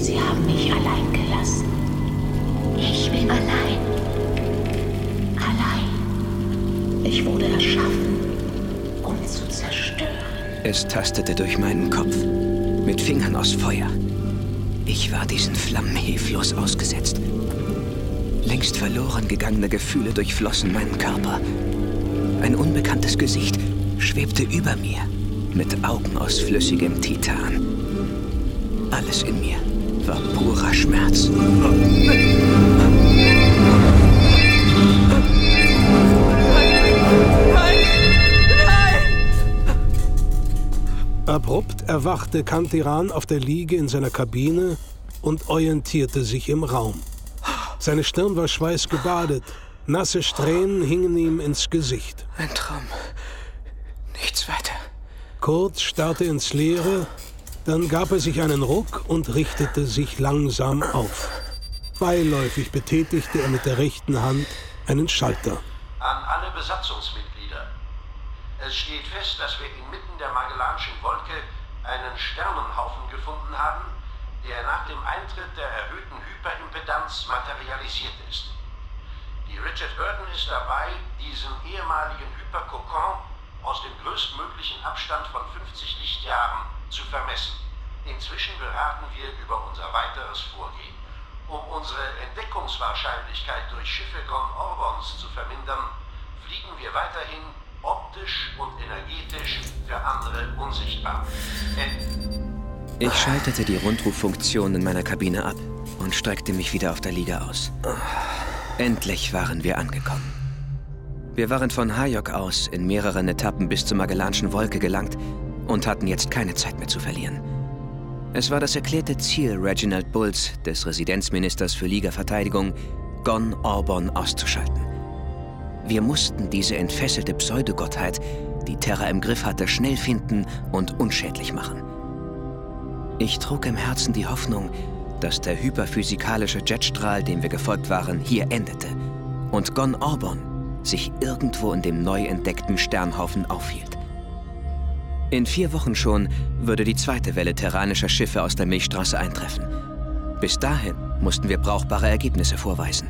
Sie haben mich allein gelassen. Ich bin allein. Allein. Ich wurde erschaffen, um zu zerstören. Es tastete durch meinen Kopf. Mit Fingern aus Feuer. Ich war diesen Flammen hilflos ausgesetzt. Längst verloren gegangene Gefühle durchflossen meinen Körper. Ein unbekanntes Gesicht schwebte über mir, mit Augen aus flüssigem Titan. Alles in mir war purer Schmerz. Abrupt erwachte Kantiran auf der Liege in seiner Kabine und orientierte sich im Raum. Seine Stirn war schweißgebadet, nasse Strähnen hingen ihm ins Gesicht. Ein Traum. Nichts weiter. Kurz starrte ins Leere, dann gab er sich einen Ruck und richtete sich langsam auf. Beiläufig betätigte er mit der rechten Hand einen Schalter. An alle Besatzungsmitglieder. Es steht fest, dass wir inmitten der Magellanischen Wolke einen Sternenhaufen gefunden haben, der nach dem Eintritt der erhöhten Hyperimpedanz materialisiert ist. Die Richard Burton ist dabei, diesen ehemaligen Hyperkokon aus dem größtmöglichen Abstand von 50 Lichtjahren zu vermessen. Inzwischen beraten wir über unser weiteres Vorgehen. Um unsere Entdeckungswahrscheinlichkeit durch Schiffe Gon Orbons zu vermindern, fliegen wir weiterhin optisch und energetisch für andere unsichtbar. Ende. Ich schaltete die Rundruffunktion in meiner Kabine ab und streckte mich wieder auf der Liege aus. Endlich waren wir angekommen. Wir waren von Hayok aus in mehreren Etappen bis zur Magellanischen Wolke gelangt und hatten jetzt keine Zeit mehr zu verlieren. Es war das erklärte Ziel Reginald Bulls, des Residenzministers für Liga-Verteidigung, Gon Orbon auszuschalten. Wir mussten diese entfesselte Pseudogottheit, die Terra im Griff hatte, schnell finden und unschädlich machen. Ich trug im Herzen die Hoffnung, dass der hyperphysikalische Jetstrahl, dem wir gefolgt waren, hier endete und Gon Orbon sich irgendwo in dem neu entdeckten Sternhaufen aufhielt. In vier Wochen schon würde die zweite Welle terranischer Schiffe aus der Milchstraße eintreffen. Bis dahin mussten wir brauchbare Ergebnisse vorweisen.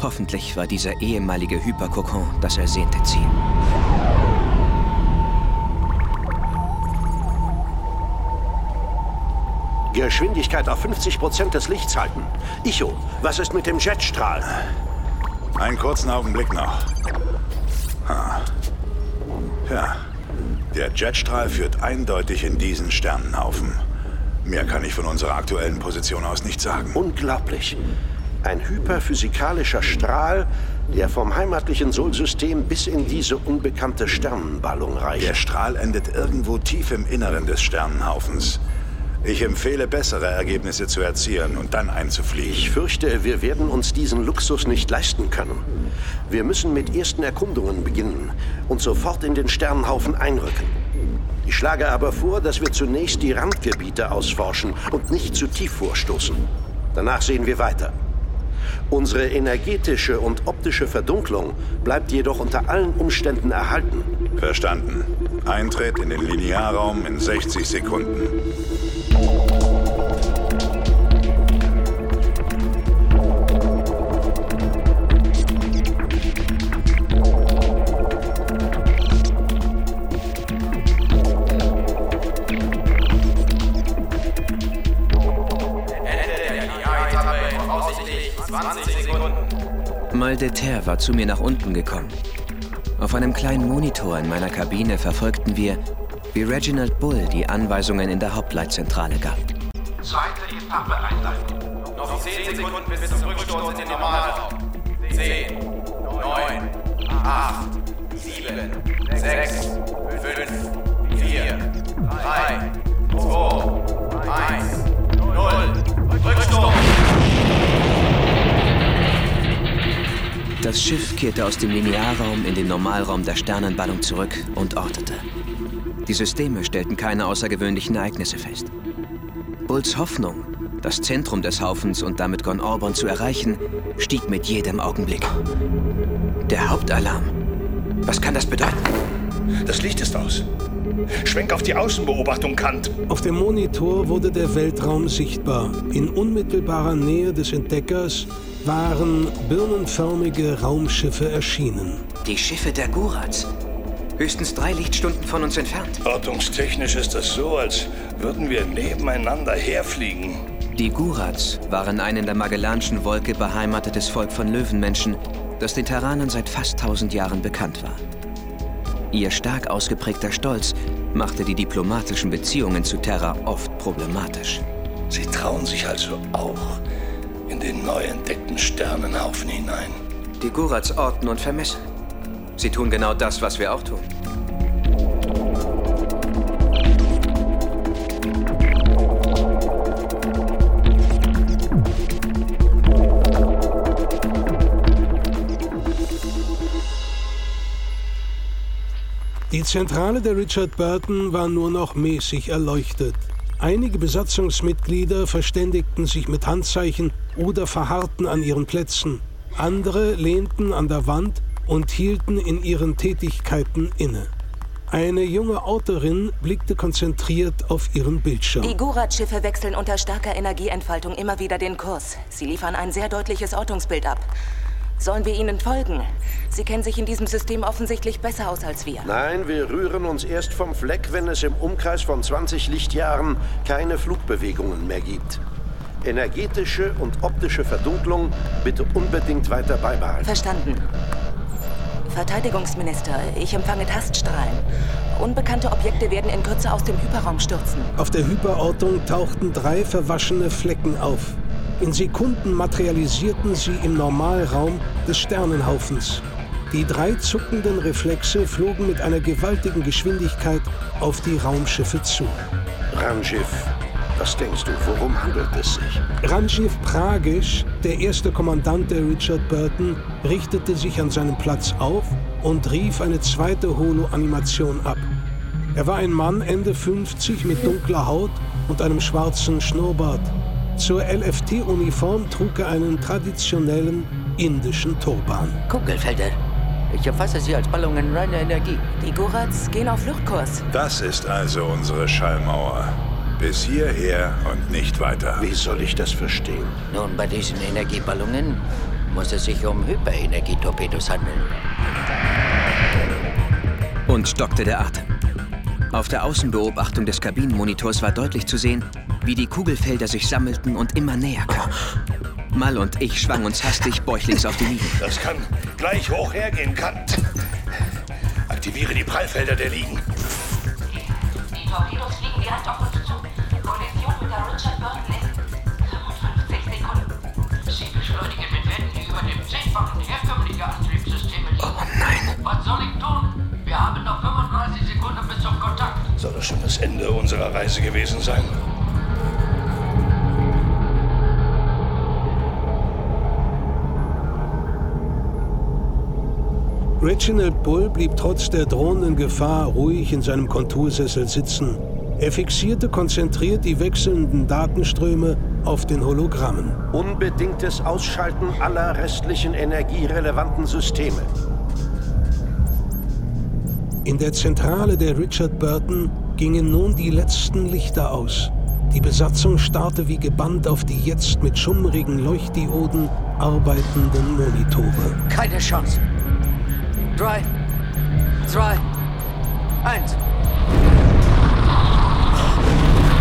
Hoffentlich war dieser ehemalige Hyperkokon das ersehnte Ziel. Geschwindigkeit auf 50% des Lichts halten. Icho, was ist mit dem Jetstrahl? Einen kurzen Augenblick noch. Ha. Ja, der Jetstrahl führt eindeutig in diesen Sternenhaufen. Mehr kann ich von unserer aktuellen Position aus nicht sagen. Unglaublich. Ein hyperphysikalischer Strahl der vom heimatlichen Sol-System bis in diese unbekannte Sternenballung reicht. Der Strahl endet irgendwo tief im Inneren des Sternenhaufens. Ich empfehle, bessere Ergebnisse zu erzielen und dann einzufliegen. Ich fürchte, wir werden uns diesen Luxus nicht leisten können. Wir müssen mit ersten Erkundungen beginnen und sofort in den Sternenhaufen einrücken. Ich schlage aber vor, dass wir zunächst die Randgebiete ausforschen und nicht zu tief vorstoßen. Danach sehen wir weiter. Unsere energetische und optische Verdunklung bleibt jedoch unter allen Umständen erhalten. Verstanden. Eintritt in den Linearraum in 60 Sekunden. Mal de Terre war zu mir nach unten gekommen. Auf einem kleinen Monitor in meiner Kabine verfolgten wir, wie Reginald Bull die Anweisungen in der Hauptleitzentrale gab. Zweite Etappe einleiten. Noch 10 Sekunden bis zum Rückstoß in den Normalraum. 10, 9, 8, 7, 6, 5, 4, 3, 2, 1, 0. Rückstoß! Das Schiff kehrte aus dem Linearraum in den Normalraum der Sternenballung zurück und ortete. Die Systeme stellten keine außergewöhnlichen Ereignisse fest. Bulls Hoffnung, das Zentrum des Haufens und damit Gon Orban zu erreichen, stieg mit jedem Augenblick. Der Hauptalarm. Was kann das bedeuten? Das Licht ist aus. Schwenk auf die Außenbeobachtung, Kant. Auf dem Monitor wurde der Weltraum sichtbar. In unmittelbarer Nähe des Entdeckers waren birnenförmige Raumschiffe erschienen. Die Schiffe der Gurats. Höchstens drei Lichtstunden von uns entfernt. Ortungstechnisch ist es so, als würden wir nebeneinander herfliegen. Die Gurats waren ein in der Magellanschen Wolke beheimatetes Volk von Löwenmenschen, das den Terranern seit fast tausend Jahren bekannt war. Ihr stark ausgeprägter Stolz machte die diplomatischen Beziehungen zu Terra oft problematisch. Sie trauen sich also auch in den neu entdeckten Sternenhaufen hinein. Die Gurats orten und vermessen. Sie tun genau das, was wir auch tun. Die Zentrale der Richard Burton war nur noch mäßig erleuchtet. Einige Besatzungsmitglieder verständigten sich mit Handzeichen oder verharrten an ihren Plätzen. Andere lehnten an der Wand und hielten in ihren Tätigkeiten inne. Eine junge Autorin blickte konzentriert auf ihren Bildschirm. Die Gurat-Schiffe wechseln unter starker Energieentfaltung immer wieder den Kurs. Sie liefern ein sehr deutliches Ortungsbild ab. Sollen wir ihnen folgen? Sie kennen sich in diesem System offensichtlich besser aus als wir. Nein, wir rühren uns erst vom Fleck, wenn es im Umkreis von 20 Lichtjahren keine Flugbewegungen mehr gibt. Energetische und optische Verdunklung bitte unbedingt weiter beibehalten. Verstanden. Verteidigungsminister, ich empfange Taststrahlen. Unbekannte Objekte werden in Kürze aus dem Hyperraum stürzen. Auf der Hyperortung tauchten drei verwaschene Flecken auf. In Sekunden materialisierten sie im Normalraum des Sternenhaufens. Die drei zuckenden Reflexe flogen mit einer gewaltigen Geschwindigkeit auf die Raumschiffe zu. Raumschiff, was denkst du, worum handelt es sich? Ranjiv Pragisch, der erste Kommandant der Richard Burton, richtete sich an seinem Platz auf und rief eine zweite Holo-Animation ab. Er war ein Mann Ende 50 mit dunkler Haut und einem schwarzen Schnurrbart. Zur LFT-Uniform trug er einen traditionellen indischen Turban. Kugelfelder. Ich erfasse sie als Ballungen reiner Energie. Die Gurats gehen auf Fluchtkurs. Das ist also unsere Schallmauer. Bis hierher und nicht weiter. Wie soll ich das verstehen? Nun, bei diesen Energieballungen muss es sich um Hyperenergietorpedos handeln. Und stockte der Atem. Auf der Außenbeobachtung des Kabinenmonitors war deutlich zu sehen, wie die Kugelfelder sich sammelten und immer näher kamen. Mal und ich schwangen uns hastig bäuchlings auf die Liegen. Das kann gleich hoch hergehen, Kant. Aktiviere die Prallfelder der Liegen. Die Torpedos fliegen direkt auf uns beschleunigen mit Wenden über dem Zehnfachen herkömmlicher Antriebssysteme liegen. Oh nein. Was soll ich tun? Wir haben noch 35 Sekunden bis zum Kontakt. Soll das schon das Ende unserer Reise gewesen sein? Reginald Bull blieb trotz der drohenden Gefahr ruhig in seinem Kontursessel sitzen. Er fixierte konzentriert die wechselnden Datenströme auf den Hologrammen. Unbedingtes Ausschalten aller restlichen energierelevanten Systeme. In der Zentrale der Richard Burton gingen nun die letzten Lichter aus. Die Besatzung starrte wie gebannt auf die jetzt mit schummrigen Leuchtdioden arbeitenden Monitore. Keine Chance. Drei, zwei, eins.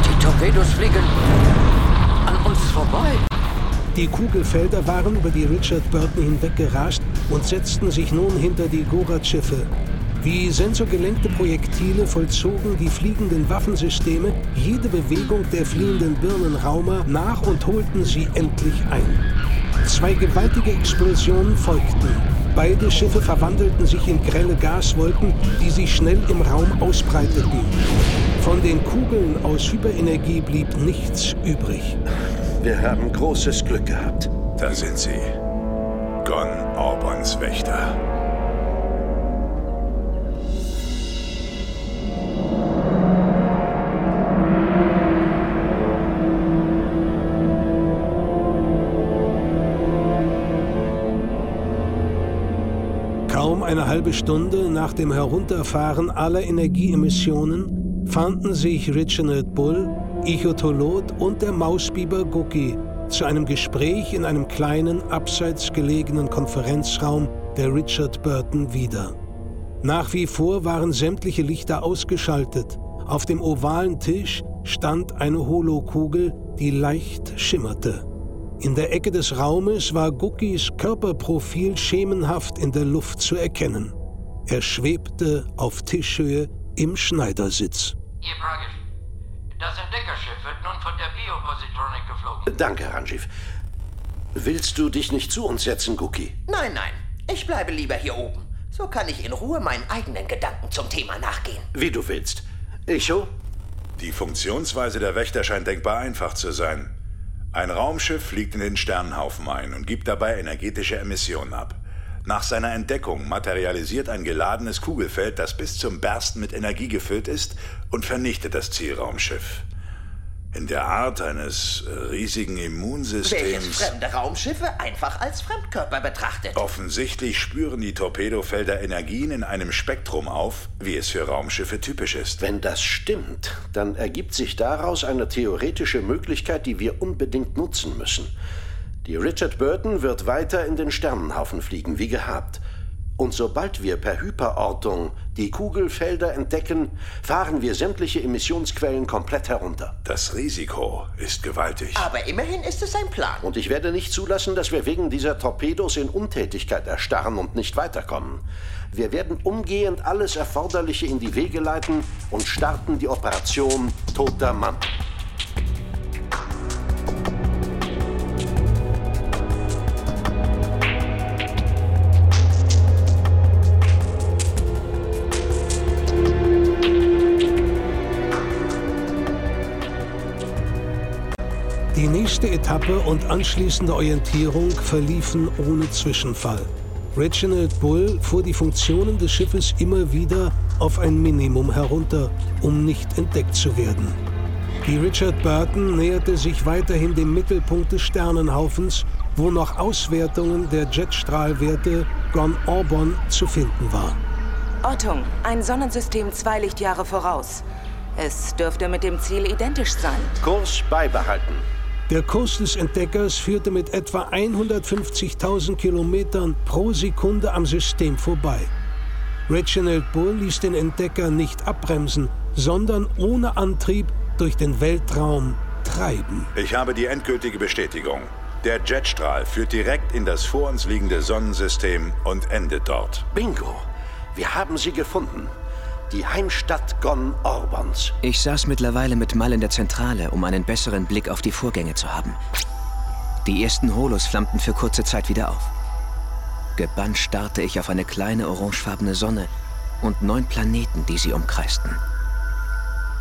Die Torpedos fliegen uns vorbei. Die Kugelfelder waren über die Richard Burton hinweggerast und setzten sich nun hinter die Gorat-Schiffe. Wie sensorgelenkte Projektile vollzogen die fliegenden Waffensysteme jede Bewegung der fliehenden Birnenraumer nach und holten sie endlich ein. Zwei gewaltige Explosionen folgten. Beide Schiffe verwandelten sich in grelle Gaswolken, die sich schnell im Raum ausbreiteten. Von den Kugeln aus Hyperenergie blieb nichts übrig. Wir haben großes Glück gehabt. Da sind sie. Gon Orbons Wächter. Eine halbe Stunde nach dem Herunterfahren aller Energieemissionen fanden sich Reginald Bull, Ichotolot und der Mausbiber Guki zu einem Gespräch in einem kleinen, abseits gelegenen Konferenzraum der Richard Burton wieder. Nach wie vor waren sämtliche Lichter ausgeschaltet. Auf dem ovalen Tisch stand eine Holokugel, die leicht schimmerte. In der Ecke des Raumes war Guckis Körperprofil schemenhaft in der Luft zu erkennen. Er schwebte auf Tischhöhe im Schneidersitz. Ihr Pragisch, das Entdeckerschiff wird nun von der Biopositronik geflogen. Danke, Ranjiv. Willst du dich nicht zu uns setzen, Guki? Nein, nein. Ich bleibe lieber hier oben. So kann ich in Ruhe meinen eigenen Gedanken zum Thema nachgehen. Wie du willst. Echo? Die Funktionsweise der Wächter scheint denkbar einfach zu sein. Ein Raumschiff fliegt in den Sternenhaufen ein und gibt dabei energetische Emissionen ab. Nach seiner Entdeckung materialisiert ein geladenes Kugelfeld, das bis zum Bersten mit Energie gefüllt ist, und vernichtet das Zielraumschiff. In der Art eines äh, riesigen Welches Immunsystems. fremde Raumschiffe einfach als Fremdkörper betrachtet. Offensichtlich spüren die Torpedofelder Energien in einem Spektrum auf, wie es für Raumschiffe typisch ist. Wenn das stimmt, dann ergibt sich daraus eine theoretische Möglichkeit, die wir unbedingt nutzen müssen. Die Richard Burton wird weiter in den Sternenhaufen fliegen, wie gehabt. Und sobald wir per Hyperortung die Kugelfelder entdecken, fahren wir sämtliche Emissionsquellen komplett herunter. Das Risiko ist gewaltig. Aber immerhin ist es ein Plan. Und ich werde nicht zulassen, dass wir wegen dieser Torpedos in Untätigkeit erstarren und nicht weiterkommen. Wir werden umgehend alles Erforderliche in die Wege leiten und starten die Operation Toter Mann. Nächste Etappe und anschließende Orientierung verliefen ohne Zwischenfall. Reginald Bull fuhr die Funktionen des Schiffes immer wieder auf ein Minimum herunter, um nicht entdeckt zu werden. Die Richard Burton näherte sich weiterhin dem Mittelpunkt des Sternenhaufens, wo noch Auswertungen der Jetstrahlwerte Gon Orbon zu finden war. Ortung, ein Sonnensystem zwei Lichtjahre voraus. Es dürfte mit dem Ziel identisch sein. Kurs beibehalten. Der Kurs des Entdeckers führte mit etwa 150.000 Kilometern pro Sekunde am System vorbei. Reginald Bull ließ den Entdecker nicht abbremsen, sondern ohne Antrieb durch den Weltraum treiben. Ich habe die endgültige Bestätigung. Der Jetstrahl führt direkt in das vor uns liegende Sonnensystem und endet dort. Bingo! Wir haben sie gefunden. Die Heimstatt Gon Orbons. Ich saß mittlerweile mit Mal in der Zentrale, um einen besseren Blick auf die Vorgänge zu haben. Die ersten Holos flammten für kurze Zeit wieder auf. Gebannt starrte ich auf eine kleine orangefarbene Sonne und neun Planeten, die sie umkreisten.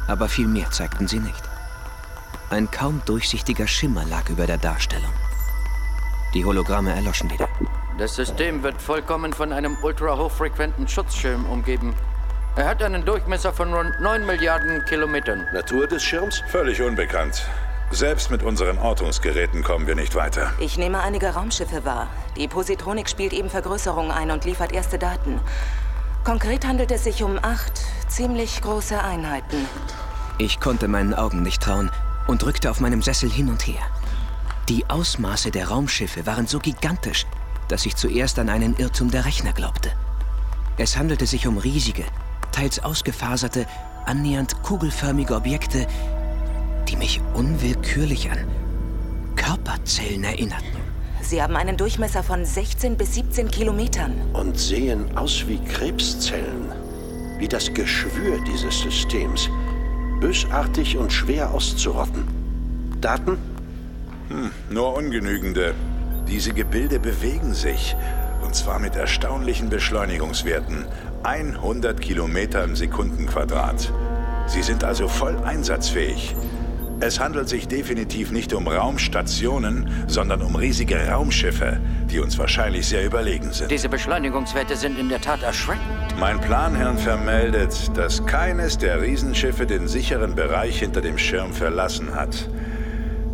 Aber viel mehr zeigten sie nicht. Ein kaum durchsichtiger Schimmer lag über der Darstellung. Die Hologramme erloschen wieder. Das System wird vollkommen von einem ultrahochfrequenten Schutzschirm umgeben. Er hat einen Durchmesser von rund 9 Milliarden Kilometern. Natur des Schirms? Völlig unbekannt. Selbst mit unseren Ortungsgeräten kommen wir nicht weiter. Ich nehme einige Raumschiffe wahr. Die Positronik spielt eben Vergrößerungen ein und liefert erste Daten. Konkret handelt es sich um acht ziemlich große Einheiten. Ich konnte meinen Augen nicht trauen und drückte auf meinem Sessel hin und her. Die Ausmaße der Raumschiffe waren so gigantisch, dass ich zuerst an einen Irrtum der Rechner glaubte. Es handelte sich um riesige, teils ausgefaserte, annähernd kugelförmige Objekte, die mich unwillkürlich an Körperzellen erinnerten. Sie haben einen Durchmesser von 16 bis 17 Kilometern. Und sehen aus wie Krebszellen. Wie das Geschwür dieses Systems. Bösartig und schwer auszurotten. Daten? Hm, nur ungenügende. Diese Gebilde bewegen sich. Und zwar mit erstaunlichen Beschleunigungswerten. 100 Kilometer im Sekundenquadrat. Sie sind also voll einsatzfähig. Es handelt sich definitiv nicht um Raumstationen, sondern um riesige Raumschiffe, die uns wahrscheinlich sehr überlegen sind. Diese Beschleunigungswerte sind in der Tat erschreckend. Mein Planherrn vermeldet, dass keines der Riesenschiffe den sicheren Bereich hinter dem Schirm verlassen hat.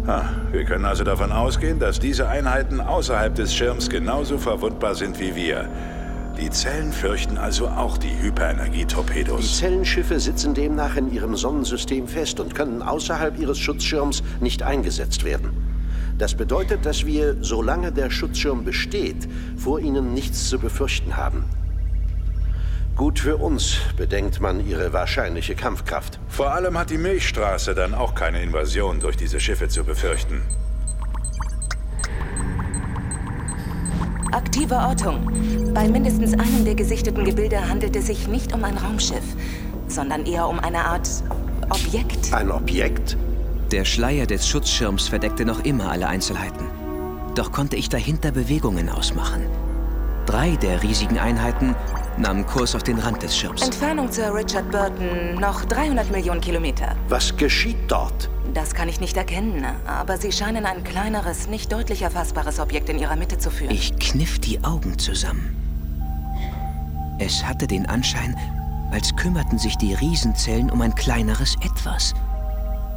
Ah, wir können also davon ausgehen, dass diese Einheiten außerhalb des Schirms genauso verwundbar sind wie wir. Die Zellen fürchten also auch die Hyperenergietorpedos. Die Zellenschiffe sitzen demnach in ihrem Sonnensystem fest und können außerhalb ihres Schutzschirms nicht eingesetzt werden. Das bedeutet, dass wir, solange der Schutzschirm besteht, vor ihnen nichts zu befürchten haben. Gut für uns bedenkt man ihre wahrscheinliche Kampfkraft. Vor allem hat die Milchstraße dann auch keine Invasion durch diese Schiffe zu befürchten. Aktive Ortung. Bei mindestens einem der gesichteten Gebilde handelt es sich nicht um ein Raumschiff, sondern eher um eine Art Objekt. Ein Objekt? Der Schleier des Schutzschirms verdeckte noch immer alle Einzelheiten. Doch konnte ich dahinter Bewegungen ausmachen. Drei der riesigen Einheiten nahmen Kurs auf den Rand des Schirms. Entfernung zur Richard Burton noch 300 Millionen Kilometer. Was geschieht dort? Das kann ich nicht erkennen, aber sie scheinen ein kleineres, nicht deutlich erfassbares Objekt in ihrer Mitte zu führen. Ich kniff die Augen zusammen. Es hatte den Anschein, als kümmerten sich die Riesenzellen um ein kleineres Etwas.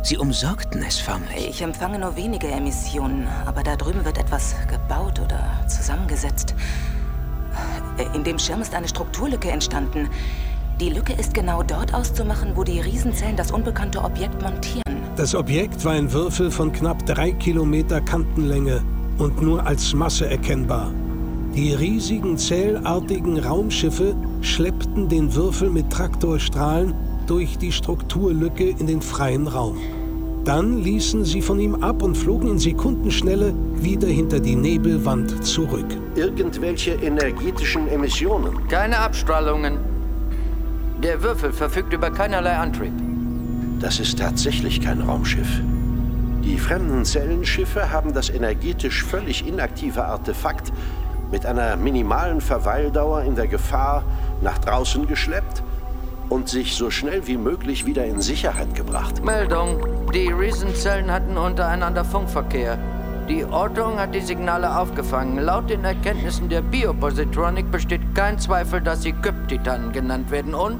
Sie umsorgten es förmlich. Ich empfange nur wenige Emissionen, aber da drüben wird etwas gebaut oder zusammengesetzt. In dem Schirm ist eine Strukturlücke entstanden. Die Lücke ist genau dort auszumachen, wo die Riesenzellen das unbekannte Objekt montieren. Das Objekt war ein Würfel von knapp drei Kilometer Kantenlänge und nur als Masse erkennbar. Die riesigen zählartigen Raumschiffe schleppten den Würfel mit Traktorstrahlen durch die Strukturlücke in den freien Raum. Dann ließen sie von ihm ab und flogen in Sekundenschnelle wieder hinter die Nebelwand zurück. Irgendwelche energetischen Emissionen? Keine Abstrahlungen. Der Würfel verfügt über keinerlei Antrieb. Das ist tatsächlich kein Raumschiff. Die fremden Zellenschiffe haben das energetisch völlig inaktive Artefakt mit einer minimalen Verweildauer in der Gefahr nach draußen geschleppt und sich so schnell wie möglich wieder in Sicherheit gebracht. Meldung. Die Riesenzellen hatten untereinander Funkverkehr. Die Ortung hat die Signale aufgefangen. Laut den Erkenntnissen der Biopositronik besteht kein Zweifel, dass sie Kyptitanen genannt werden und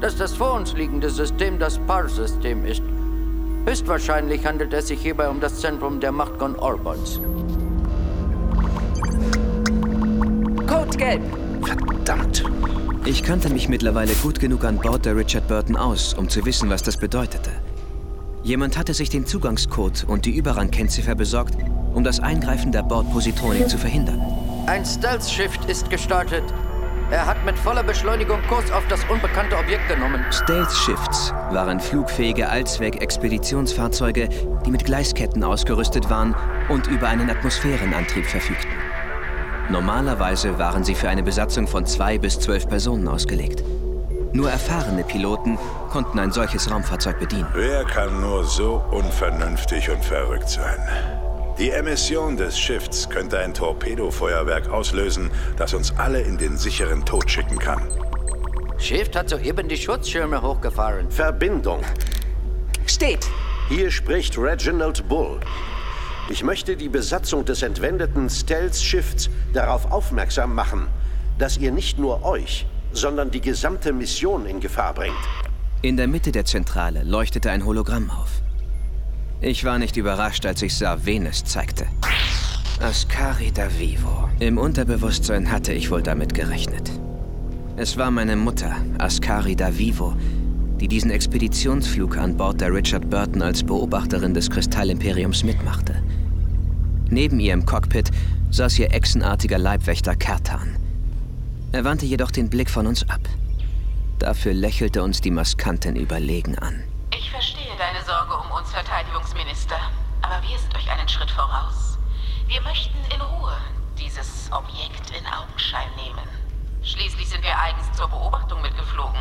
dass das vor uns liegende System das PAR-System ist. Höchstwahrscheinlich handelt es sich hierbei um das Zentrum der Machtgon Orbons. Code gelb. Verdammt. Ich kannte mich mittlerweile gut genug an Bord der Richard Burton aus, um zu wissen, was das bedeutete. Jemand hatte sich den Zugangscode und die Überrang-Kennziffer besorgt, um das Eingreifen der Bordpositronik zu verhindern. Ein Stealth-Shift ist gestartet. Er hat mit voller Beschleunigung Kurs auf das unbekannte Objekt genommen. Stealth-Shifts waren flugfähige Allzweck-Expeditionsfahrzeuge, die mit Gleisketten ausgerüstet waren und über einen Atmosphärenantrieb verfügten. Normalerweise waren sie für eine Besatzung von zwei bis zwölf Personen ausgelegt. Nur erfahrene Piloten konnten ein solches Raumfahrzeug bedienen. Wer kann nur so unvernünftig und verrückt sein? Die Emission des Schiffs könnte ein Torpedofeuerwerk auslösen, das uns alle in den sicheren Tod schicken kann. Schiff hat soeben die Schutzschirme hochgefahren. Verbindung. Steht. Hier spricht Reginald Bull. Ich möchte die Besatzung des entwendeten Stealth-Schiffs darauf aufmerksam machen, dass ihr nicht nur euch, sondern die gesamte Mission in Gefahr bringt. In der Mitte der Zentrale leuchtete ein Hologramm auf. Ich war nicht überrascht, als ich sah, wen es zeigte. Ascari da Vivo. Im Unterbewusstsein hatte ich wohl damit gerechnet. Es war meine Mutter, Ascari da Vivo, die diesen Expeditionsflug an Bord der Richard Burton als Beobachterin des Kristallimperiums mitmachte. Neben ihr im Cockpit saß ihr echsenartiger Leibwächter Kertan. Er wandte jedoch den Blick von uns ab. Dafür lächelte uns die Maskantin überlegen an. Ich verstehe deine Sorge um uns, Verteidigungsminister. Aber wir sind euch einen Schritt voraus. Wir möchten in Ruhe dieses Objekt in Augenschein nehmen. Schließlich sind wir eigens zur Beobachtung mitgeflogen.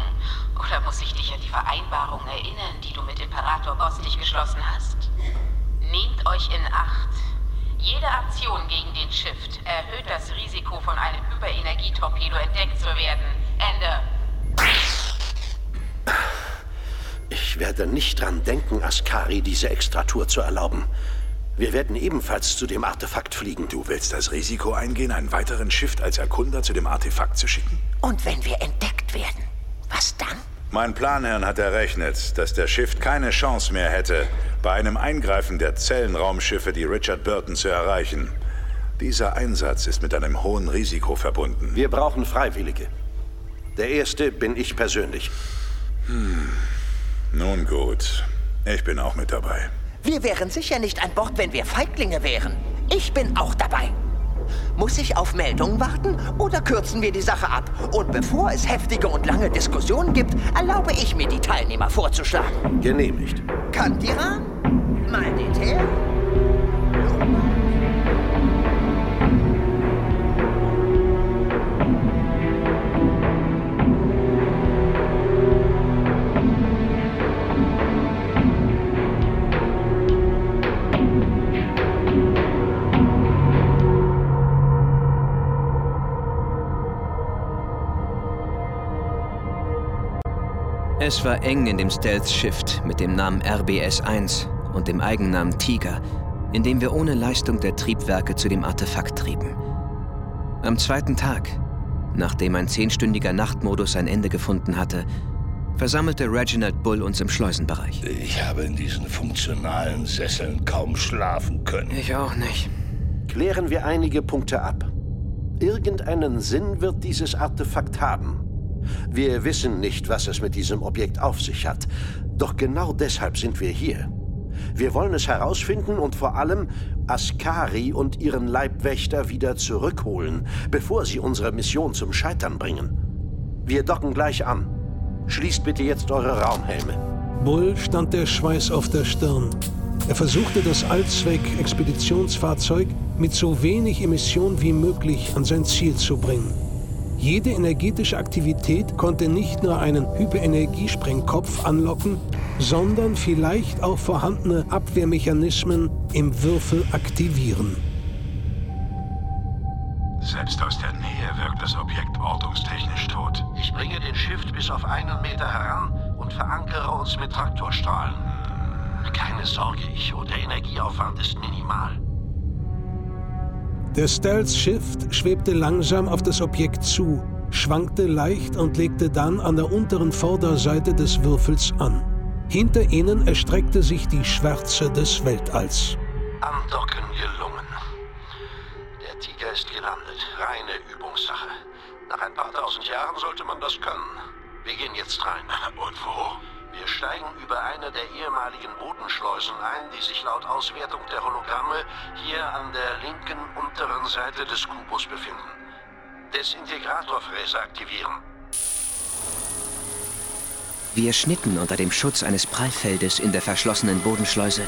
Oder muss ich dich an die Vereinbarung erinnern, die du mit Imperator Bostic geschlossen hast? Nehmt euch in Acht. Jede Aktion gegen den Shift erhöht das Risiko, von einem Hyperenergietorpedo entdeckt zu werden. Ende. Ich werde nicht dran denken, Askari diese Extratur zu erlauben. Wir werden ebenfalls zu dem Artefakt fliegen. Du willst das Risiko eingehen, einen weiteren Shift als Erkunder zu dem Artefakt zu schicken? Und wenn wir entdeckt werden, was dann? Mein Planherrn hat errechnet, dass der Shift keine Chance mehr hätte, bei einem Eingreifen der Zellenraumschiffe die Richard Burton zu erreichen. Dieser Einsatz ist mit einem hohen Risiko verbunden. Wir brauchen Freiwillige. Der erste bin ich persönlich. Hm. Nun gut. Ich bin auch mit dabei. Wir wären sicher nicht an Bord, wenn wir Feiglinge wären. Ich bin auch dabei. Muss ich auf Meldungen warten oder kürzen wir die Sache ab? Und bevor es heftige und lange Diskussionen gibt, erlaube ich mir, die Teilnehmer vorzuschlagen. Genehmigt. Kandira? Maldeter? Es war eng in dem Stealth-Shift mit dem Namen RBS-1 und dem Eigennamen Tiger, in dem wir ohne Leistung der Triebwerke zu dem Artefakt trieben. Am zweiten Tag, nachdem ein zehnstündiger Nachtmodus ein Ende gefunden hatte, versammelte Reginald Bull uns im Schleusenbereich. Ich habe in diesen funktionalen Sesseln kaum schlafen können. Ich auch nicht. Klären wir einige Punkte ab. Irgendeinen Sinn wird dieses Artefakt haben. Wir wissen nicht, was es mit diesem Objekt auf sich hat. Doch genau deshalb sind wir hier. Wir wollen es herausfinden und vor allem Askari und ihren Leibwächter wieder zurückholen, bevor sie unsere Mission zum Scheitern bringen. Wir docken gleich an. Schließt bitte jetzt eure Raumhelme. Bull stand der Schweiß auf der Stirn. Er versuchte das Allzweck-Expeditionsfahrzeug mit so wenig Emission wie möglich an sein Ziel zu bringen. Jede energetische Aktivität konnte nicht nur einen Hyperenergiesprengkopf anlocken, sondern vielleicht auch vorhandene Abwehrmechanismen im Würfel aktivieren. Selbst aus der Nähe wirkt das Objekt ortungstechnisch tot. Ich bringe den Shift bis auf einen Meter heran und verankere uns mit Traktorstrahlen. Keine Sorge, Icho, der Energieaufwand ist minimal. Der Stealth-Shift schwebte langsam auf das Objekt zu, schwankte leicht und legte dann an der unteren Vorderseite des Würfels an. Hinter ihnen erstreckte sich die Schwärze des Weltalls. Andocken gelungen. Der Tiger ist gelandet. Reine Übungssache. Nach ein paar tausend Jahren sollte man das können. Wir gehen jetzt rein. Und wo? Wir steigen über eine der ehemaligen Bodenschleusen ein, die sich laut Auswertung der Hologramme hier an der linken unteren Seite des Kubus befinden. Desintegratorfräse aktivieren. Wir schnitten unter dem Schutz eines Prallfeldes in der verschlossenen Bodenschleuse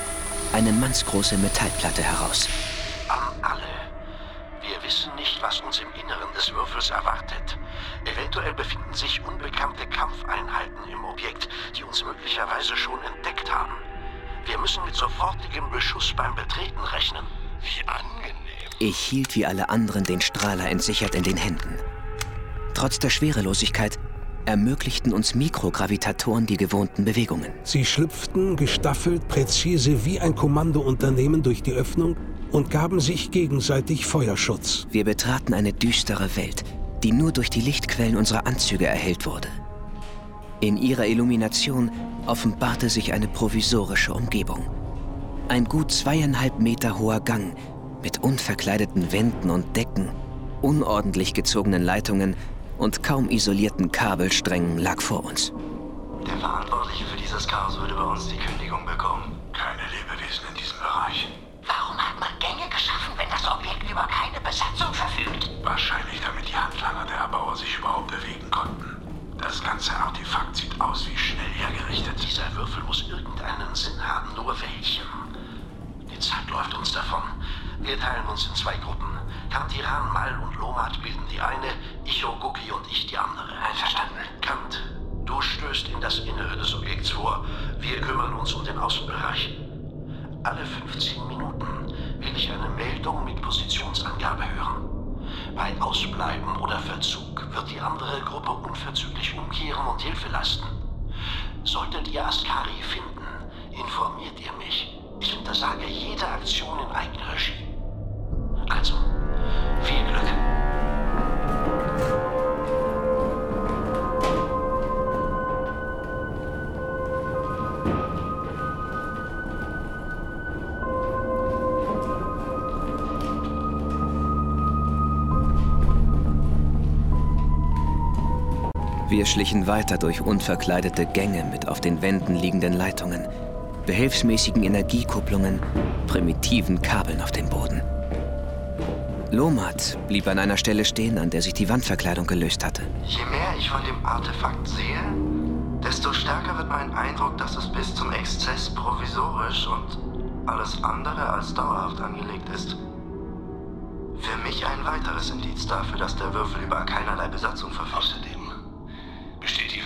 eine mannsgroße Metallplatte heraus. Wir wissen nicht, was uns im Inneren des Würfels erwartet. Eventuell befinden sich unbekannte Kampfeinheiten im Objekt, die uns möglicherweise schon entdeckt haben. Wir müssen mit sofortigem Beschuss beim Betreten rechnen. Wie angenehm. Ich hielt wie alle anderen den Strahler entsichert in den Händen. Trotz der Schwerelosigkeit ermöglichten uns Mikrogravitatoren die gewohnten Bewegungen. Sie schlüpften gestaffelt, präzise wie ein Kommandounternehmen durch die Öffnung und gaben sich gegenseitig Feuerschutz. Wir betraten eine düstere Welt, die nur durch die Lichtquellen unserer Anzüge erhellt wurde. In ihrer Illumination offenbarte sich eine provisorische Umgebung. Ein gut zweieinhalb Meter hoher Gang mit unverkleideten Wänden und Decken, unordentlich gezogenen Leitungen und kaum isolierten Kabelsträngen lag vor uns. Der Verantwortliche für dieses Chaos würde bei uns die Kündigung bekommen. Keine Lebewesen in diesem Bereich. Warum hat man Gänge geschaffen, wenn das Objekt über keine Besatzung verfügt? Wahrscheinlich, damit die Handlanger der Erbauer sich überhaupt bewegen konnten. Das ganze Artefakt sieht aus wie schnell hergerichtet. Dieser Würfel muss irgendeinen Sinn haben, nur welchen? Die Zeit läuft uns davon. Wir teilen uns in zwei Gruppen. Kantiran, Mal und Lomat bilden die eine, Icho, Guki und ich die andere. Einverstanden. Kant, du stößt in das Innere des Objekts vor. Wir kümmern uns um den Außenbereich. Alle 15 Minuten will ich eine Meldung mit Positionsangabe hören. Bei Ausbleiben oder Verzug wird die andere Gruppe unverzüglich umkehren und Hilfe leisten. Solltet ihr Askari finden, informiert ihr mich. Ich untersage jede Aktion in Eigenregie. Also, viel Glück. Wir schlichen weiter durch unverkleidete Gänge mit auf den Wänden liegenden Leitungen, behelfsmäßigen Energiekupplungen, primitiven Kabeln auf dem Boden. Lomat blieb an einer Stelle stehen, an der sich die Wandverkleidung gelöst hatte. Je mehr ich von dem Artefakt sehe, desto stärker wird mein Eindruck, dass es bis zum Exzess provisorisch und alles andere als dauerhaft angelegt ist. Für mich ein weiteres Indiz dafür, dass der Würfel über keinerlei Besatzung verfügt. Außerdem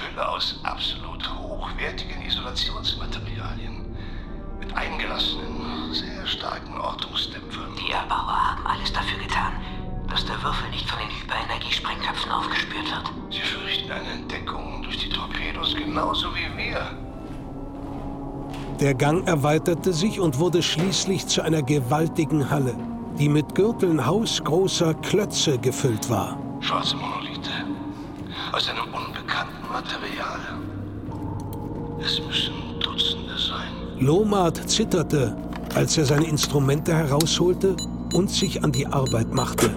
Hülle aus absolut hochwertigen Isolationsmaterialien mit eingelassenen, sehr starken Ortungsdämpfern. Die Erbauer haben alles dafür getan, dass der Würfel nicht von den Hyperenergiesprengköpfen aufgespürt wird. Sie fürchten eine Entdeckung durch die Torpedos genauso wie wir. Der Gang erweiterte sich und wurde schließlich zu einer gewaltigen Halle, die mit Gürteln hausgroßer Klötze gefüllt war. Schwarze Monolithe. Lomat zitterte, als er seine Instrumente herausholte und sich an die Arbeit machte.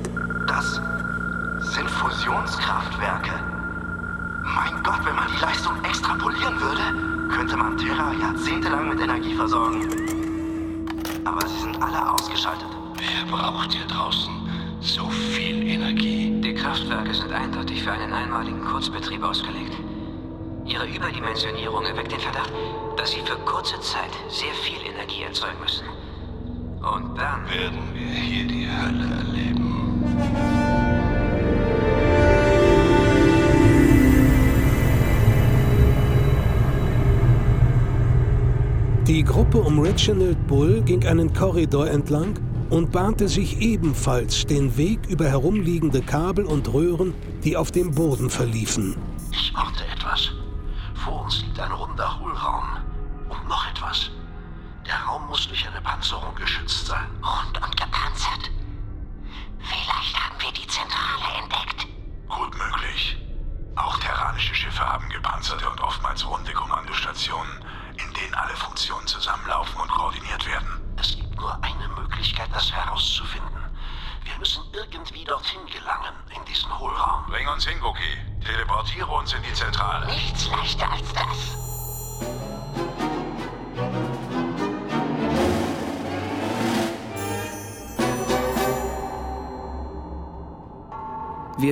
Reginald Bull ging einen Korridor entlang und bahnte sich ebenfalls den Weg über herumliegende Kabel und Röhren, die auf dem Boden verliefen.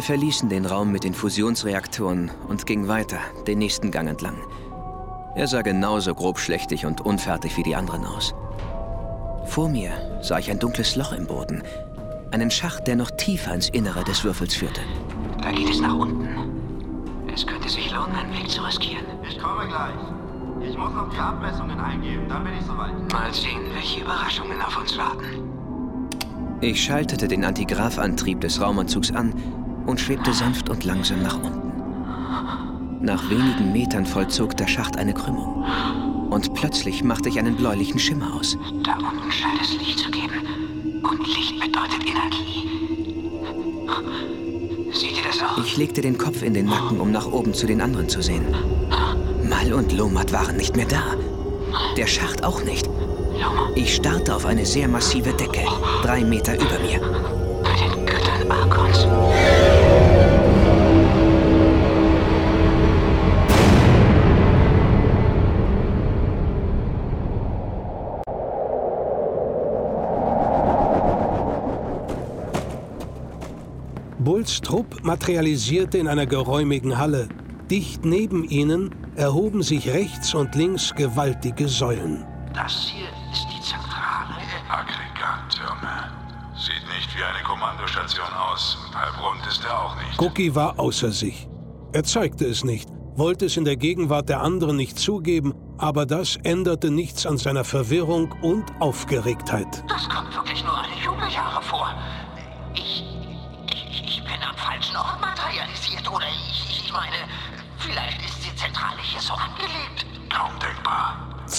Verließen den Raum mit den Fusionsreaktoren und gingen weiter, den nächsten Gang entlang. Er sah genauso grobschlächtig und unfertig wie die anderen aus. Vor mir sah ich ein dunkles Loch im Boden, einen Schacht, der noch tiefer ins Innere des Würfels führte. Da geht es nach unten. Es könnte sich lohnen, einen Blick zu riskieren. Ich komme gleich. Ich muss noch die Abmessungen eingeben, dann bin ich soweit. Mal sehen, welche Überraschungen auf uns warten. Ich schaltete den Antigraphantrieb des Raumanzugs an und schwebte sanft und langsam nach unten. Nach wenigen Metern vollzog der Schacht eine Krümmung. Und plötzlich machte ich einen bläulichen Schimmer aus. Da unten scheint es Licht zu geben. Und Licht bedeutet Energie. Seht ihr das auch? Ich legte den Kopf in den Nacken, um nach oben zu den anderen zu sehen. Mal und Lomat waren nicht mehr da. Der Schacht auch nicht. Ich starrte auf eine sehr massive Decke, drei Meter über mir. Bei den Göttern Arkons. Bulls Trupp materialisierte in einer geräumigen Halle. Dicht neben ihnen erhoben sich rechts und links gewaltige Säulen. Das hier ist die Zentrale. Aggregattürme. Sieht nicht wie eine Kommandostation aus. Halbrund ist er auch nicht. Cookie war außer sich. Er zeigte es nicht, wollte es in der Gegenwart der anderen nicht zugeben, aber das änderte nichts an seiner Verwirrung und Aufgeregtheit. Das kommt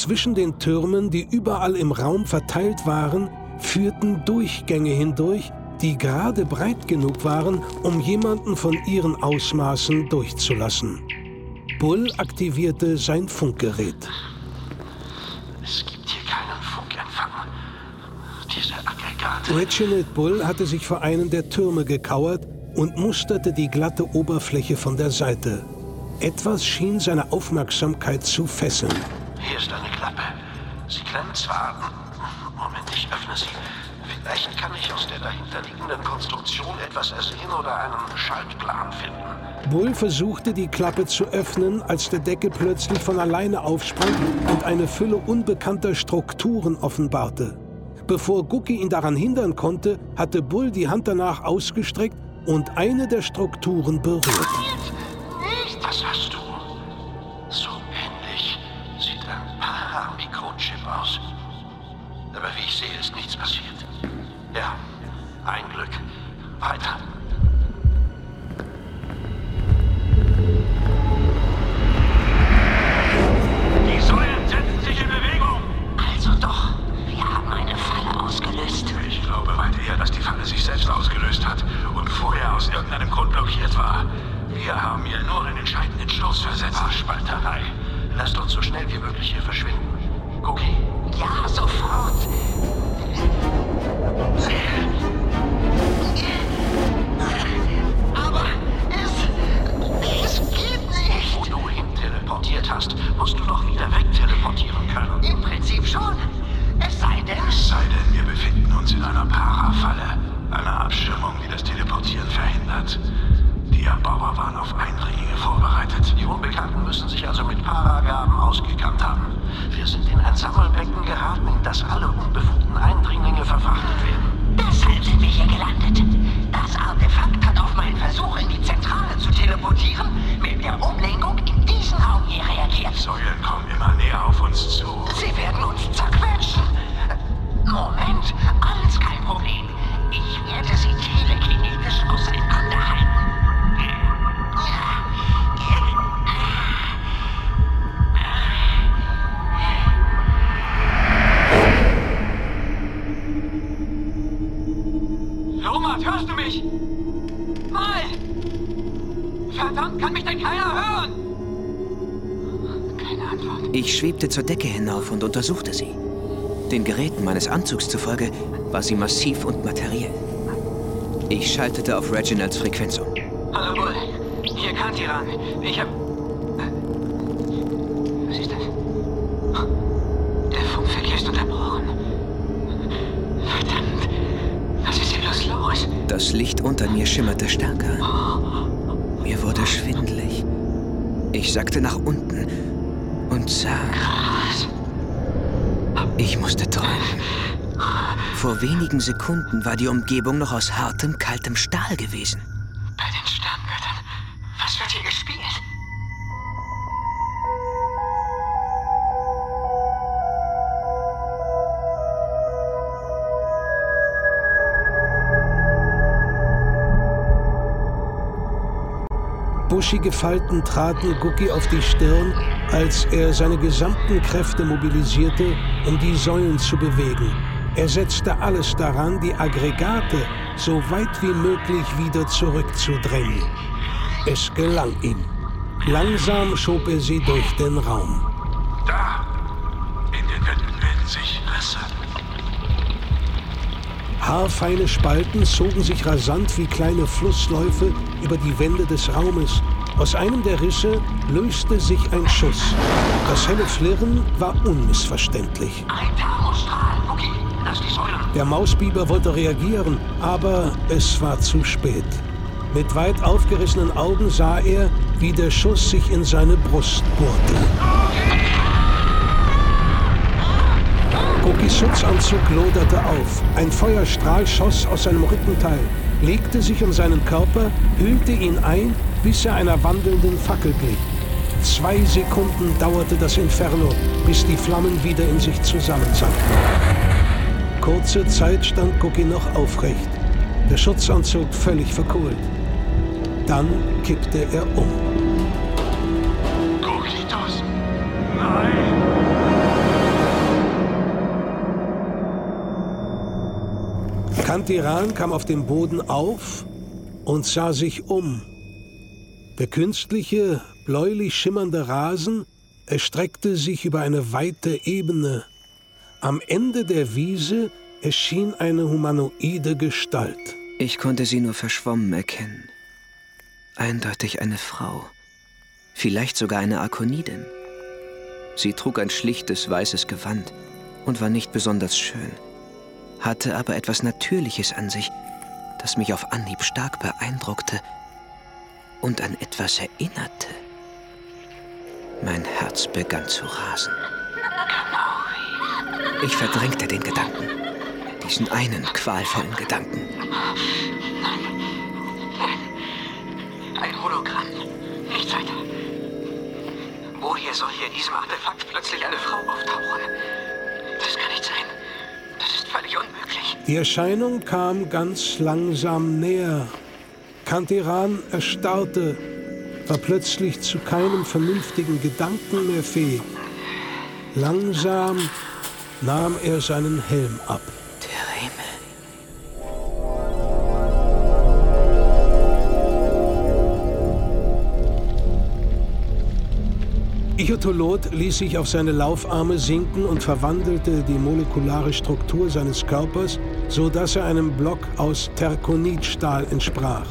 Zwischen den Türmen, die überall im Raum verteilt waren, führten Durchgänge hindurch, die gerade breit genug waren, um jemanden von ihren Ausmaßen durchzulassen. Bull aktivierte sein Funkgerät. Es gibt hier keinen Funkempfang. Diese Aggregate. Reginald Bull hatte sich vor einen der Türme gekauert und musterte die glatte Oberfläche von der Seite. Etwas schien seine Aufmerksamkeit zu fesseln. Hier ist eine Klappe. Sie klemmt zwar. Moment, ich öffne sie. Vielleicht kann ich aus der dahinterliegenden Konstruktion etwas ersehen oder einen Schaltplan finden. Bull versuchte die Klappe zu öffnen, als der Deckel plötzlich von alleine aufsprang und eine Fülle unbekannter Strukturen offenbarte. Bevor Gucki ihn daran hindern konnte, hatte Bull die Hand danach ausgestreckt und eine der Strukturen berührt. Was hast du? Ich schwebte zur Decke hinauf und untersuchte sie. Den Geräten meines Anzugs zufolge war sie massiv und materiell. Ich schaltete auf Reginalds Frequenz um. Hallo Bull, hier Kantiran. Ich hab... Was ist das? Der Funkverkehr ist unterbrochen. Verdammt. Was ist hier bloß los? Das Licht unter mir schimmerte stärker. Mir wurde schwindelig. Ich sackte nach unten Panzer. Ich musste träumen. Vor wenigen Sekunden war die Umgebung noch aus hartem, kaltem Stahl gewesen. Bei den Sterngöttern, was wird hier gespielt? Buschige Falten traten Gucki auf die Stirn als er seine gesamten Kräfte mobilisierte, um die Säulen zu bewegen. Er setzte alles daran, die Aggregate so weit wie möglich wieder zurückzudrängen. Es gelang ihm. Langsam schob er sie durch den Raum. Da, in den Wänden bilden sich Risse. Haarfeine Spalten zogen sich rasant wie kleine Flussläufe über die Wände des Raumes. Aus einem der Risse löste sich ein Schuss. Das helle Flirren war unmissverständlich. Ein Thermostrahl. Cookie, lass die Säulen. Der Mausbiber wollte reagieren, aber es war zu spät. Mit weit aufgerissenen Augen sah er, wie der Schuss sich in seine Brust bohrte. Cookies Schutzanzug loderte auf. Ein Feuerstrahl schoss aus seinem Rückenteil, legte sich um seinen Körper, hüllte ihn ein, bis er einer wandelnden Fackel glich. Zwei Sekunden dauerte das Inferno, bis die Flammen wieder in sich zusammensanken. Kurze Zeit stand Cookie noch aufrecht, der Schutzanzug völlig verkohlt. Dann kippte er um. Kantiran kam auf dem Boden auf und sah sich um. Der künstliche, bläulich schimmernde Rasen erstreckte sich über eine weite Ebene. Am Ende der Wiese erschien eine humanoide Gestalt. Ich konnte sie nur verschwommen erkennen. Eindeutig eine Frau. Vielleicht sogar eine Arkonidin. Sie trug ein schlichtes weißes Gewand und war nicht besonders schön, hatte aber etwas Natürliches an sich, das mich auf Anhieb stark beeindruckte und an etwas erinnerte. Mein Herz begann zu rasen. Ich verdrängte den Gedanken, diesen einen qualvollen Gedanken. Ein Hologramm. Nichts weiter. Woher soll hier in diesem Artefakt plötzlich eine Frau auftauchen? Das kann nicht sein. Das ist völlig unmöglich. Die Erscheinung kam ganz langsam näher. Kantiran erstarrte, war plötzlich zu keinem vernünftigen Gedanken mehr fähig. Langsam nahm er seinen Helm ab. Ichotolot ließ sich auf seine Laufarme sinken und verwandelte die molekulare Struktur seines Körpers, so dass er einem Block aus Terkonitstahl entsprach.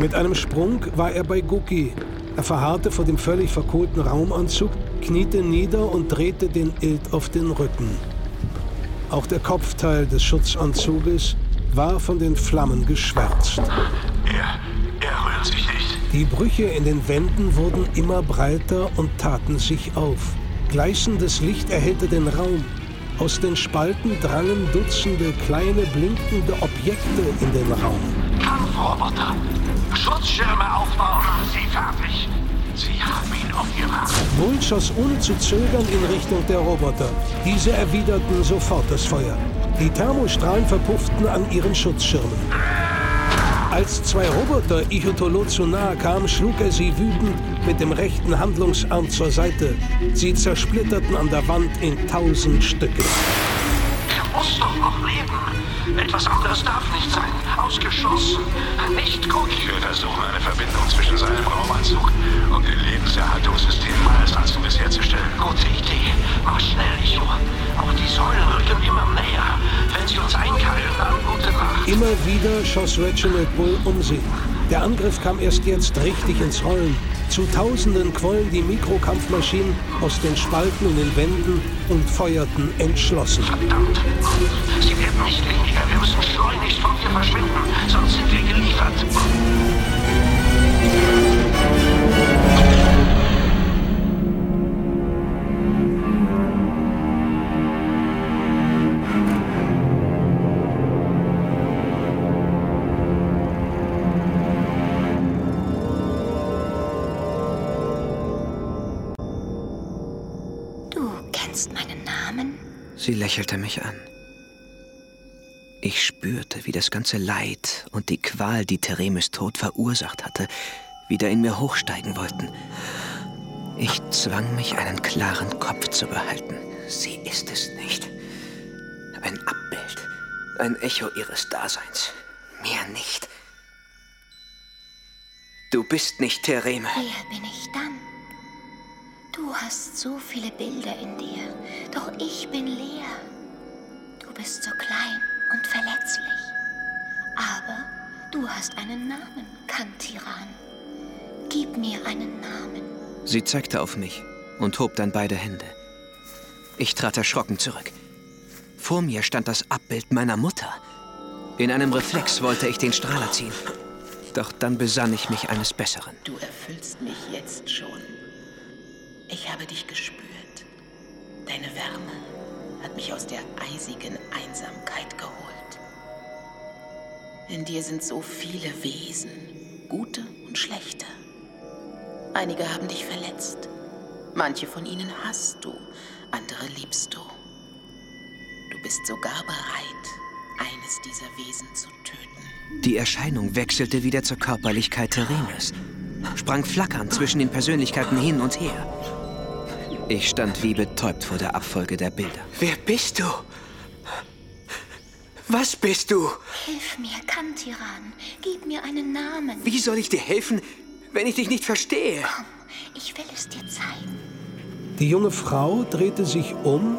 Mit einem Sprung war er bei Guki. Er verharrte vor dem völlig verkohlten Raumanzug, kniete nieder und drehte den Ild auf den Rücken. Auch der Kopfteil des Schutzanzuges war von den Flammen geschwärzt. Er. Die Brüche in den Wänden wurden immer breiter und taten sich auf. Gleißendes Licht erhellte den Raum. Aus den Spalten drangen Dutzende kleine blinkende Objekte in den Raum. Kampfroboter. Schutzschirme aufbauen. Sie fertig. Sie haben ihn auf ihrer... Bull schoss ohne zu zögern in Richtung der Roboter. Diese erwiderten sofort das Feuer. Die Thermostrahlen verpufften an ihren Schutzschirmen. Als zwei Roboter Ichotolo zu nahe kamen, schlug er sie wütend mit dem rechten Handlungsarm zur Seite. Sie zersplitterten an der Wand in tausend Stücke. Er muss doch noch leben. Etwas anderes darf nicht sein. Ausgeschossen. Nicht gut. Wir versuchen eine Verbindung zwischen seinem Raumanzug und den Lebenserhaltungssystemen meines Anzuges herzustellen. Gute Idee. Mach schnell, Icho. Auch die Säulen rücken immer näher. Wenn sie uns einkeilen, dann gute Nacht. Immer wieder schoss Reginald Bull um sie. Der Angriff kam erst jetzt richtig ins Rollen. Zu Tausenden quollen die Mikrokampfmaschinen aus den Spalten in den Wänden und feuerten entschlossen. Verdammt. Sie werden nicht weniger. Wir müssen schleunigst von hier verschwinden. Sonst sind wir geliefert. Sie lächelte mich an. Ich spürte, wie das ganze Leid und die Qual, die Theremes Tod verursacht hatte, wieder in mir hochsteigen wollten. Ich zwang mich, einen klaren Kopf zu behalten. Sie ist es nicht. Ein Abbild, ein Echo ihres Daseins. Mehr nicht. Du bist nicht Thereme. Wer bin ich dann? Du hast so viele Bilder in dir, doch ich bin leer. Du bist so klein und verletzlich. Aber du hast einen Namen, Kantiran. Gib mir einen Namen. Sie zeigte auf mich und hob dann beide Hände. Ich trat erschrocken zurück. Vor mir stand das Abbild meiner Mutter. In einem Reflex wollte ich den Strahler ziehen. Doch dann besann ich mich eines Besseren. Du erfüllst mich jetzt schon. Ich habe dich gespürt. Deine Wärme hat mich aus der eisigen Einsamkeit geholt. In dir sind so viele Wesen, gute und schlechte. Einige haben dich verletzt. Manche von ihnen hasst du, andere liebst du. Du bist sogar bereit, eines dieser Wesen zu töten. Die Erscheinung wechselte wieder zur Körperlichkeit Theremes, sprang flackernd zwischen den Persönlichkeiten hin und her. Ich stand wie betäubt vor der Abfolge der Bilder. Wer bist du? Was bist du? Hilf mir, Kantiran. Gib mir einen Namen. Wie soll ich dir helfen, wenn ich dich nicht verstehe? Komm, ich will es dir zeigen. Die junge Frau drehte sich um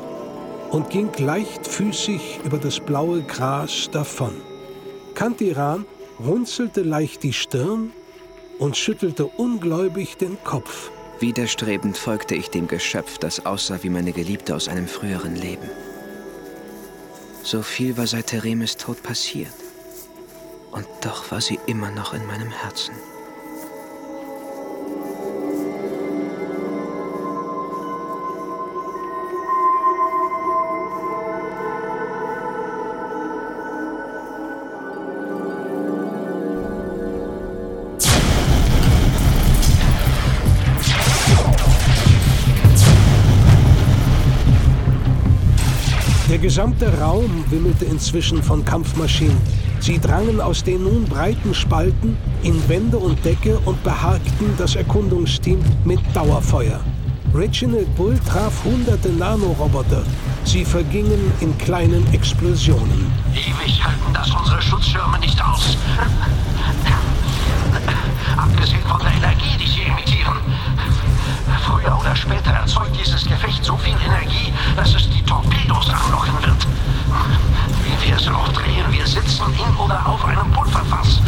und ging leichtfüßig über das blaue Gras davon. Kantiran runzelte leicht die Stirn und schüttelte ungläubig den Kopf. Widerstrebend folgte ich dem Geschöpf, das aussah wie meine Geliebte aus einem früheren Leben. So viel war seit Theremes Tod passiert. Und doch war sie immer noch in meinem Herzen. Gesamte Raum wimmelte inzwischen von Kampfmaschinen. Sie drangen aus den nun breiten Spalten in Wände und Decke und beharkten das Erkundungsteam mit Dauerfeuer. Reginald Bull traf hunderte Nanoroboter. Sie vergingen in kleinen Explosionen. Ewig halten das unsere Schutzschirme nicht aus. Abgesehen von der Energie, die sie emittieren. Früher oder später erzeugt dieses Gefecht so viel Energie, dass es die Torpedos anlocken wird. Wie wir es auch drehen, wir sitzen in oder auf einem Pulverfass.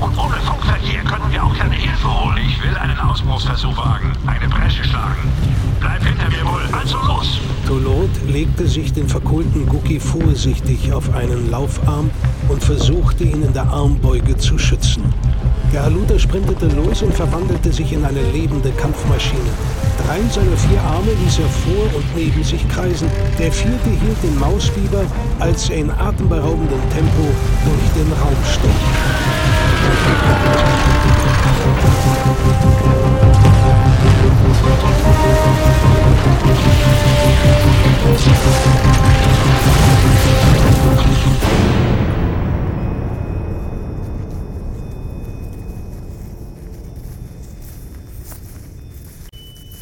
Und ohne Funkverkehr können wir auch keine Hilfe holen. Ich will einen Ausbruchsversuch wagen, eine Bresche schlagen. Bleib hinter mir, Bull. Also los! Tolot legte sich den verkohlten Gucki vorsichtig auf einen Laufarm und versuchte ihn in der Armbeuge zu schützen. Der Haluter sprintete los und verwandelte sich in eine lebende Kampfmaschine. Drei seiner vier Arme ließ er vor und neben sich kreisen. Der vierte hielt den Mausbiber, als er in atemberaubendem Tempo durch den Raum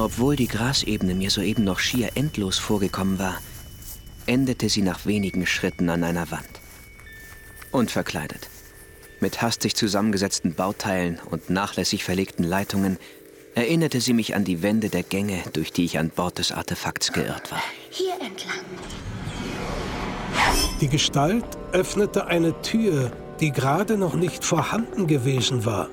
Obwohl die Grasebene mir soeben noch schier endlos vorgekommen war, endete sie nach wenigen Schritten an einer Wand. Unverkleidet, mit hastig zusammengesetzten Bauteilen und nachlässig verlegten Leitungen, erinnerte sie mich an die Wände der Gänge, durch die ich an Bord des Artefakts geirrt war. Hier entlang. Die Gestalt öffnete eine Tür, die gerade noch nicht vorhanden gewesen war.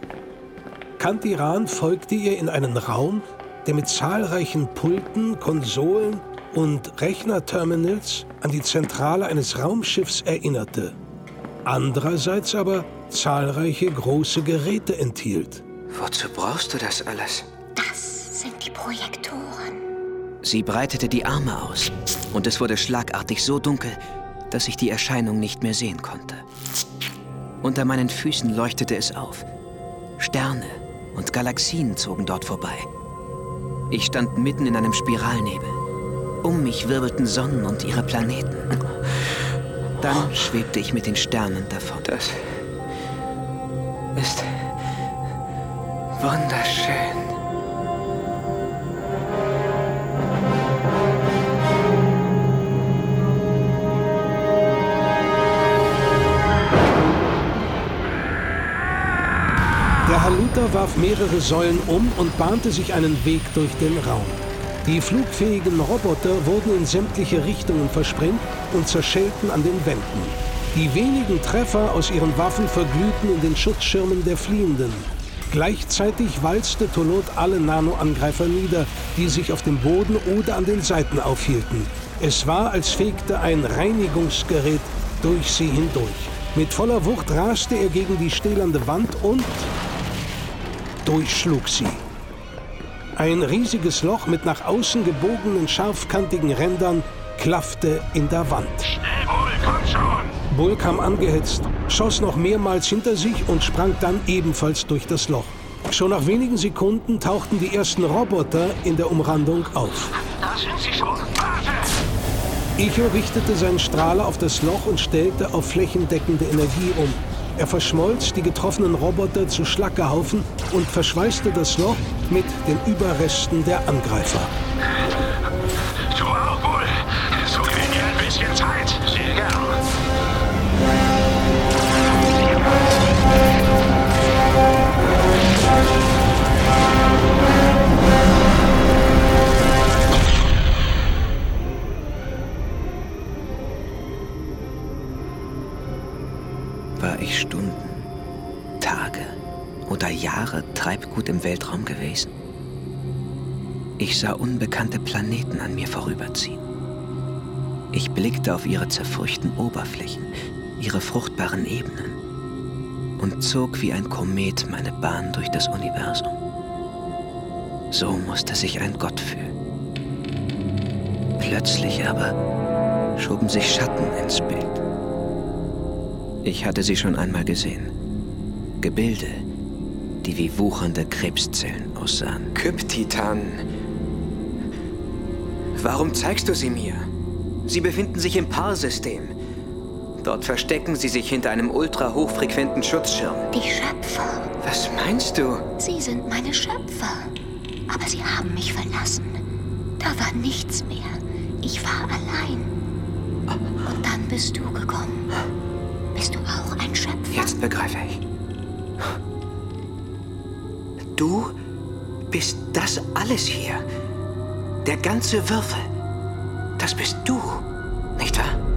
Kantiran folgte ihr in einen Raum, der mit zahlreichen Pulten, Konsolen und Rechnerterminals an die Zentrale eines Raumschiffs erinnerte. Andererseits aber zahlreiche große Geräte enthielt. Wozu brauchst du das alles? Das sind die Projektoren. Sie breitete die Arme aus und es wurde schlagartig so dunkel, dass ich die Erscheinung nicht mehr sehen konnte. Unter meinen Füßen leuchtete es auf. Sterne und Galaxien zogen dort vorbei. Ich stand mitten in einem Spiralnebel. Um mich wirbelten Sonnen und ihre Planeten. Dann schwebte ich mit den Sternen davon. Das ist Wunderschön. Haluta warf mehrere Säulen um und bahnte sich einen Weg durch den Raum. Die flugfähigen Roboter wurden in sämtliche Richtungen versprengt und zerschellten an den Wänden. Die wenigen Treffer aus ihren Waffen verglühten in den Schutzschirmen der Fliehenden. Gleichzeitig walzte Tolot alle Nano-Angreifer nieder, die sich auf dem Boden oder an den Seiten aufhielten. Es war, als fegte ein Reinigungsgerät durch sie hindurch. Mit voller Wucht raste er gegen die stählerne Wand und durchschlug sie. Ein riesiges Loch mit nach außen gebogenen, scharfkantigen Rändern klaffte in der Wand. Schnell, Bull, komm schon! Bull kam angehetzt, schoss noch mehrmals hinter sich und sprang dann ebenfalls durch das Loch. Schon nach wenigen Sekunden tauchten die ersten Roboter in der Umrandung auf. Da sind sie schon. Warte! Echo richtete seinen Strahler auf das Loch und stellte auf flächendeckende Energie um. Er verschmolz die getroffenen Roboter zu Schlackerhaufen und verschweißte das Loch mit den Überresten der Angreifer. Sah unbekannte Planeten an mir vorüberziehen. Ich blickte auf ihre zerfurchten Oberflächen, ihre fruchtbaren Ebenen und zog wie ein Komet meine Bahn durch das Universum. So musste sich ein Gott fühlen. Plötzlich aber schoben sich Schatten ins Bild. Ich hatte sie schon einmal gesehen. Gebilde, die wie wuchernde Krebszellen aussahen. Kyptitanen. Warum zeigst du sie mir? Sie befinden sich im Paar-System. Dort verstecken sie sich hinter einem ultra-hochfrequenten Schutzschirm. Die Schöpfer. Was meinst du? Sie sind meine Schöpfer. Aber sie haben mich verlassen. Da war nichts mehr. Ich war allein. Und dann bist du gekommen. Bist du auch ein Schöpfer? Jetzt begreife ich. Du bist das alles hier. Der ganze Würfel. Das bist du, nicht wahr?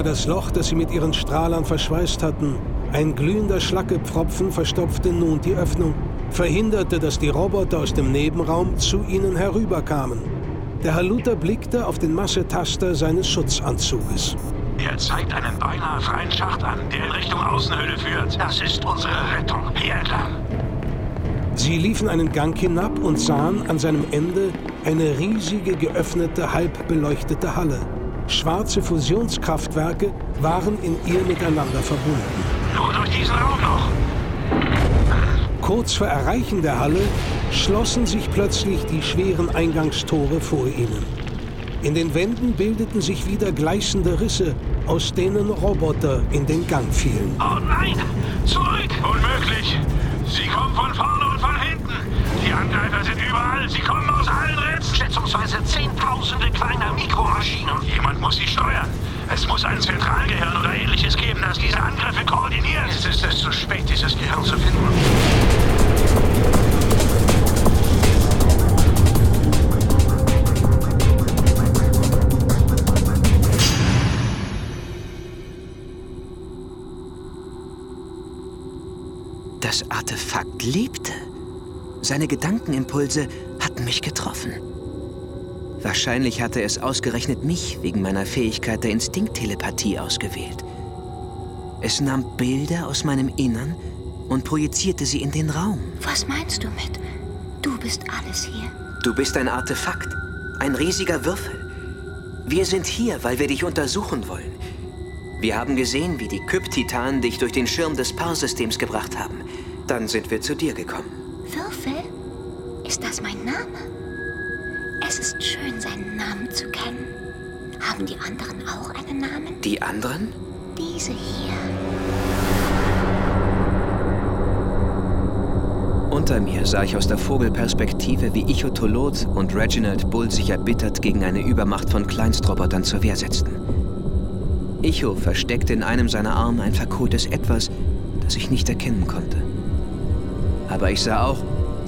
War das Loch, das sie mit ihren Strahlern verschweißt hatten. Ein glühender Schlackepfropfen verstopfte nun die Öffnung, verhinderte, dass die Roboter aus dem Nebenraum zu ihnen herüberkamen. Der Haluta blickte auf den Massetaster seines Schutzanzuges. Er zeigt einen beinahe freien Schacht an, der in Richtung Außenhöhle führt. Das ist unsere Rettung. Hier entlang. Sie liefen einen Gang hinab und sahen an seinem Ende eine riesige, geöffnete, halb beleuchtete Halle. Schwarze Fusionskraftwerke waren in ihr miteinander verbunden. Nur durch diesen Raum noch. Kurz vor Erreichen der Halle schlossen sich plötzlich die schweren Eingangstore vor ihnen. In den Wänden bildeten sich wieder gleißende Risse, aus denen Roboter in den Gang fielen. Oh nein! Zurück! Unmöglich! Sie kommen von vorne und von. Die Angreifer sind überall. Sie kommen aus allen Ritzen. Schätzungsweise Zehntausende kleiner Mikromaschinen. Jemand muss sie steuern. Es muss ein Zentralgehirn oder ähnliches geben, das diese Angriffe koordiniert. Jetzt ist es zu spät, dieses Gehirn zu finden. Das Artefakt lebte. Seine Gedankenimpulse hatten mich getroffen. Wahrscheinlich hatte es ausgerechnet mich wegen meiner Fähigkeit der Instinkttelepathie ausgewählt. Es nahm Bilder aus meinem Innern und projizierte sie in den Raum. Was meinst du mit? Du bist alles hier. Du bist ein Artefakt, ein riesiger Würfel. Wir sind hier, weil wir dich untersuchen wollen. Wir haben gesehen, wie die Kyp-Titanen dich durch den Schirm des Par-Systems gebracht haben. Dann sind wir zu dir gekommen. Ist das mein Name? Es ist schön, seinen Namen zu kennen. Haben die anderen auch einen Namen? Die anderen? Diese hier. Unter mir sah ich aus der Vogelperspektive, wie Ichotolot und Reginald Bull sich erbittert gegen eine Übermacht von Kleinstrobotern zur Wehr setzten. Icho versteckte in einem seiner Arme ein verkohltes Etwas, das ich nicht erkennen konnte. Aber ich sah auch,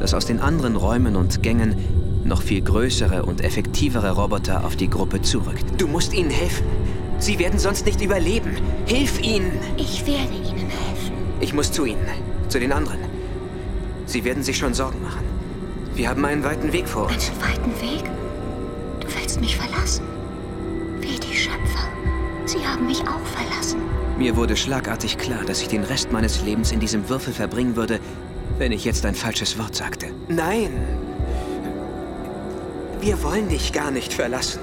dass aus den anderen Räumen und Gängen noch viel größere und effektivere Roboter auf die Gruppe zurückten. Du musst ihnen helfen. Sie werden sonst nicht überleben. Hilf ihnen! Ich werde ihnen helfen. Ich muss zu ihnen. Zu den anderen. Sie werden sich schon Sorgen machen. Wir haben einen weiten Weg vor uns. Einen weiten Weg? Du willst mich verlassen? Wie die Schöpfer. Sie haben mich auch verlassen. Mir wurde schlagartig klar, dass ich den Rest meines Lebens in diesem Würfel verbringen würde, wenn ich jetzt ein falsches Wort sagte. Nein! Wir wollen dich gar nicht verlassen.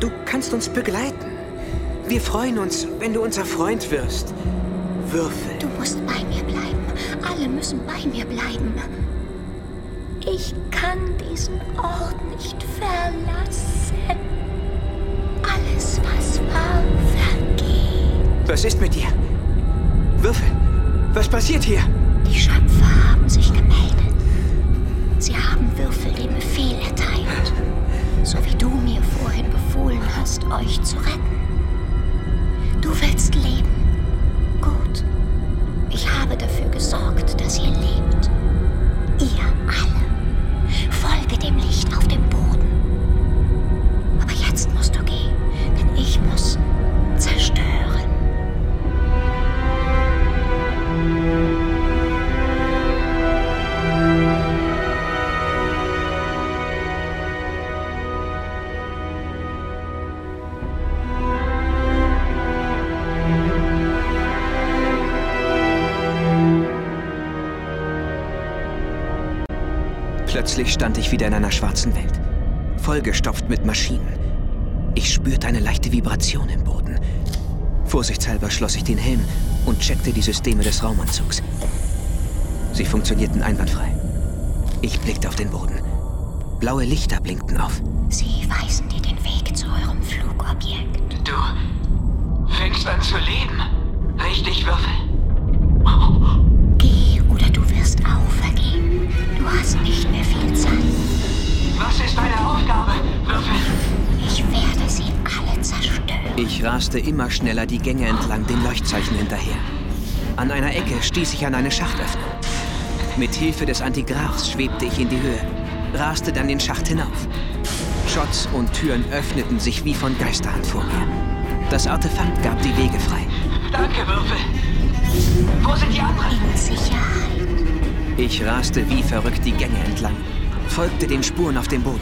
Du kannst uns begleiten. Wir freuen uns, wenn du unser Freund wirst. Würfel. Du musst bei mir bleiben. Alle müssen bei mir bleiben. Ich kann diesen Ort nicht verlassen. Alles, was war, vergeht. Was ist mit dir? Würfel, was passiert hier? So wie du mir vorhin befohlen hast, euch zu retten. Du willst leben. Gut. Ich habe dafür gesorgt, dass ihr lebt. Wieder in einer schwarzen Welt. Vollgestopft mit Maschinen. Ich spürte eine leichte Vibration im Boden. Vorsichtshalber schloss ich den Helm und checkte die Systeme des Raumanzugs. Sie funktionierten einwandfrei. Ich blickte auf den Boden. Blaue Lichter blinkten auf. Sie weisen dir den Weg zu eurem Flugobjekt. Du fängst an zu leben. Richtig, Würfel? Geh Du hast nicht mehr viel Zeit. Was ist deine Aufgabe, Würfel? Ich werde sie alle zerstören. Ich raste immer schneller die Gänge entlang den Leuchtzeichen hinterher. An einer Ecke stieß ich an eine Schachtöffnung. Mit Hilfe des Antigraphs schwebte ich in die Höhe, raste dann den Schacht hinauf. Schotts und Türen öffneten sich wie von Geisterhand vor mir. Das Artefakt gab die Wege frei. Danke, Würfel. Wo sind die anderen? In Sicherheit. Ich raste wie verrückt die Gänge entlang, folgte den Spuren auf dem Boden.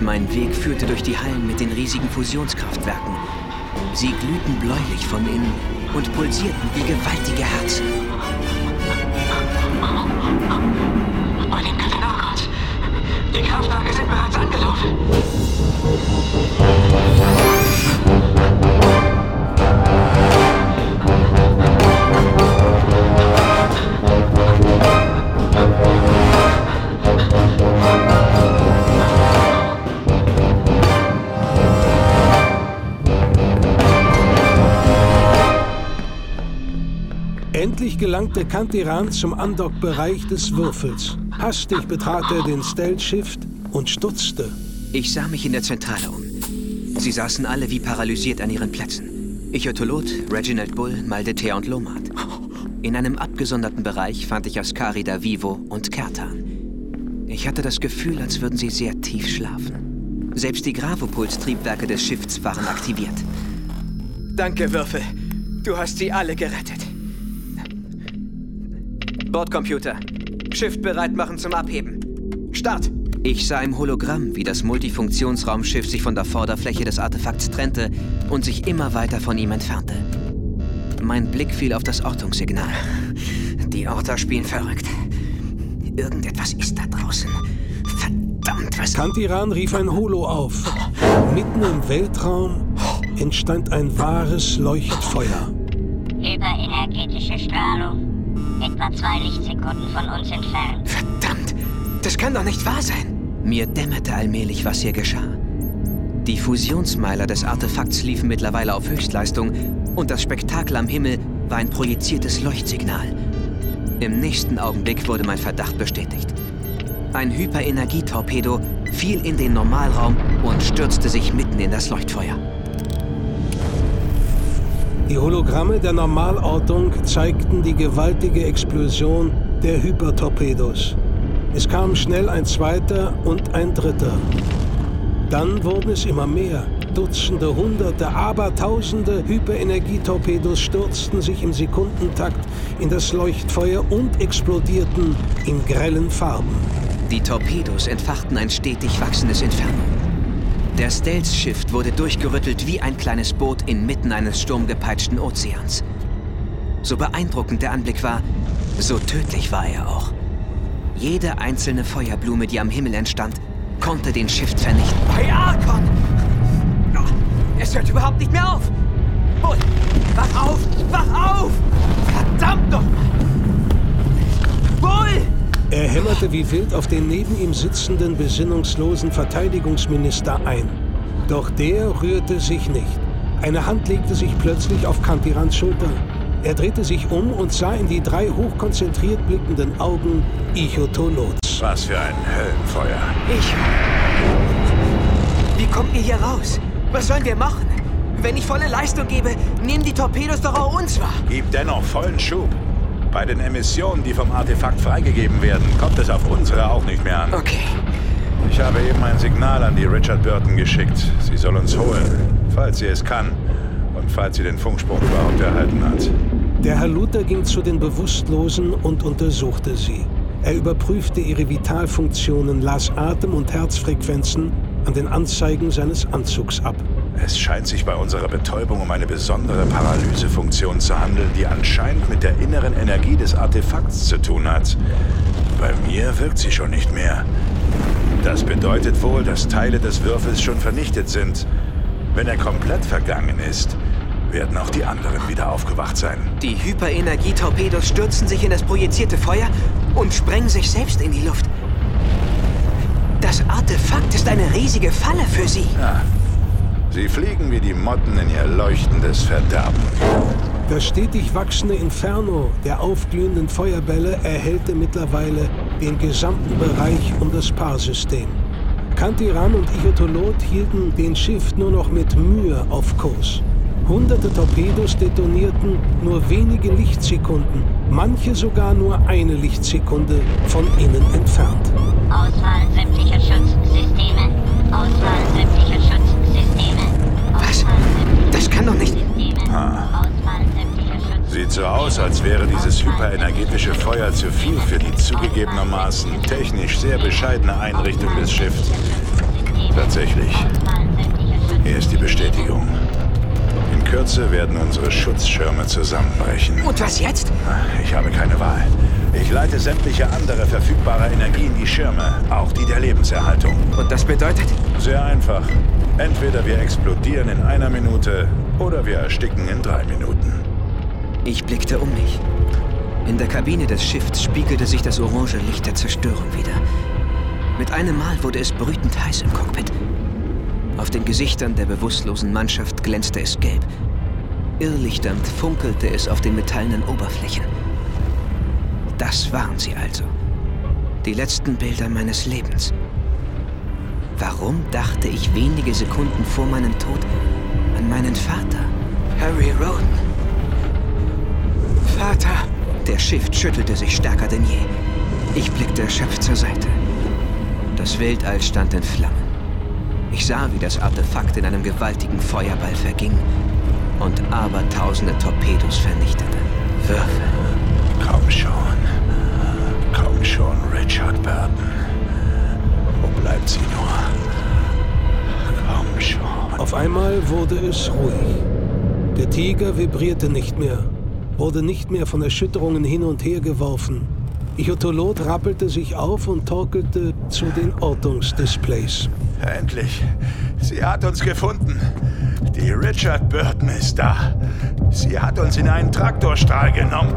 Mein Weg führte durch die Hallen mit den riesigen Fusionskraftwerken. Sie glühten bläulich von innen und pulsierten wie gewaltige Herzen. Bei den Kalinarons. Die Kraftwerke sind bereits angelaufen. Endlich gelangte Kantiran zum Andockbereich des Würfels. Hastig betrat er den Stealth-Shift und stutzte. Ich sah mich in der Zentrale um. Sie saßen alle wie paralysiert an ihren Plätzen. Ichotolot, Reginald Bull, Maldeter und Lomat. In einem abgesonderten Bereich fand ich Askari da Vivo und Kertan. Ich hatte das Gefühl, als würden sie sehr tief schlafen. Selbst die Gravopuls-Triebwerke des Schiffs waren aktiviert. Danke, Würfel. Du hast sie alle gerettet. Bordcomputer. Shift bereit machen zum Abheben. Start. Ich sah im Hologramm, wie das Multifunktionsraumschiff sich von der Vorderfläche des Artefakts trennte und sich immer weiter von ihm entfernte. Mein Blick fiel auf das Ortungssignal. Die Orta spielen verrückt. Irgendetwas ist da draußen. Verdammt, was... Kantiran rief ein Holo auf. Mitten im Weltraum entstand ein wahres Leuchtfeuer. Hyperenergetische Strahlung. Etwa zwei Lichtsekunden von uns entfernt. Verdammt! Das kann doch nicht wahr sein! Mir dämmerte allmählich, was hier geschah. Die Fusionsmeiler des Artefakts liefen mittlerweile auf Höchstleistung und das Spektakel am Himmel war ein projiziertes Leuchtsignal. Im nächsten Augenblick wurde mein Verdacht bestätigt. Ein Hyperenergietorpedo fiel in den Normalraum und stürzte sich mitten in das Leuchtfeuer. Die Hologramme der Normalortung zeigten die gewaltige Explosion der Hypertorpedos. Es kam schnell ein zweiter und ein dritter. Dann wurden es immer mehr. Dutzende, Hunderte, Abertausende Hyperenergietorpedos stürzten sich im Sekundentakt in das Leuchtfeuer und explodierten in grellen Farben. Die Torpedos entfachten ein stetig wachsendes Inferno. Der Stealth-Schiff wurde durchgerüttelt wie ein kleines Boot inmitten eines sturmgepeitschten Ozeans. So beeindruckend der Anblick war, so tödlich war er auch. Jede einzelne Feuerblume, die am Himmel entstand, konnte den Shift vernichten. Bei Arkon! Es hört überhaupt nicht mehr auf! Bull, wach auf! Wach auf! Verdammt nochmal! Bull! Er hämmerte wie wild auf den neben ihm sitzenden, besinnungslosen Verteidigungsminister ein. Doch der rührte sich nicht. Eine Hand legte sich plötzlich auf Kantirans Schulter. Er drehte sich um und sah in die drei hochkonzentriert blickenden Augen Ichotolots. Was für ein Höllenfeuer. Ich. Wie kommt ihr hier raus? Was sollen wir machen? Wenn ich volle Leistung gebe, nehmen die Torpedos doch auch uns wahr. Gib dennoch vollen Schub. Bei den Emissionen, die vom Artefakt freigegeben werden, kommt es auf unsere auch nicht mehr an. Okay. Ich habe eben ein Signal an die Richard Burton geschickt. Sie soll uns holen, falls sie es kann und falls sie den Funksprung überhaupt erhalten hat. Der Herr Luther ging zu den Bewusstlosen und untersuchte sie. Er überprüfte ihre Vitalfunktionen, las Atem- und Herzfrequenzen an den Anzeigen seines Anzugs ab. Es scheint sich bei unserer Betäubung um eine besondere Paralysefunktion zu handeln, die anscheinend mit der inneren Energie des Artefakts zu tun hat. Bei mir wirkt sie schon nicht mehr. Das bedeutet wohl, dass Teile des Würfels schon vernichtet sind. Wenn er komplett vergangen ist, werden auch die anderen wieder aufgewacht sein. Die Hyperenergietorpedos stürzen sich in das projizierte Feuer und sprengen sich selbst in die Luft. Das Artefakt ist eine riesige Falle für sie. Ja. Sie fliegen wie die Motten in ihr leuchtendes Verderben. Das stetig wachsende Inferno der aufglühenden Feuerbälle erhellte mittlerweile den gesamten Bereich um das Paarsystem. Kantiran und Ichotolot hielten den Schiff nur noch mit Mühe auf Kurs. Hunderte Torpedos detonierten nur wenige Lichtsekunden, manche sogar nur eine Lichtsekunde von ihnen entfernt. Auswahl sämtlicher Schutzsysteme. Auswahl sämtlicher kann doch nicht. Ah. Sieht so aus, als wäre dieses hyperenergetische Feuer zu viel für die zugegebenermaßen technisch sehr bescheidene Einrichtung des Schiffs. Tatsächlich. Hier ist die Bestätigung. In Kürze werden unsere Schutzschirme zusammenbrechen. Und was jetzt? Ich habe keine Wahl. Ich leite sämtliche andere verfügbare Energie in die Schirme, auch die der Lebenserhaltung. Und das bedeutet? Sehr einfach. Entweder wir explodieren in einer Minute oder wir ersticken in drei Minuten. Ich blickte um mich. In der Kabine des Schiffs spiegelte sich das orange Licht der Zerstörung wieder. Mit einem Mal wurde es brütend heiß im Cockpit. Auf den Gesichtern der bewusstlosen Mannschaft glänzte es gelb. Irrlichternd funkelte es auf den metallenen Oberflächen. Das waren sie also. Die letzten Bilder meines Lebens. Warum dachte ich wenige Sekunden vor meinem Tod meinen Vater? Harry Roden. Vater! Der Shift schüttelte sich stärker denn je. Ich blickte erschöpft zur Seite. Das Weltall stand in Flammen. Ich sah, wie das Artefakt in einem gewaltigen Feuerball verging und abertausende Torpedos vernichtete. Würfel. Komm schon. Komm schon, Richard Burton. Wo bleibt sie nur? Komm schon. Auf einmal wurde es ruhig. Der Tiger vibrierte nicht mehr, wurde nicht mehr von Erschütterungen hin und her geworfen. Ichotolot rappelte sich auf und torkelte zu den Ortungsdisplays. Endlich. Sie hat uns gefunden. Die Richard Burton ist da. Sie hat uns in einen Traktorstrahl genommen.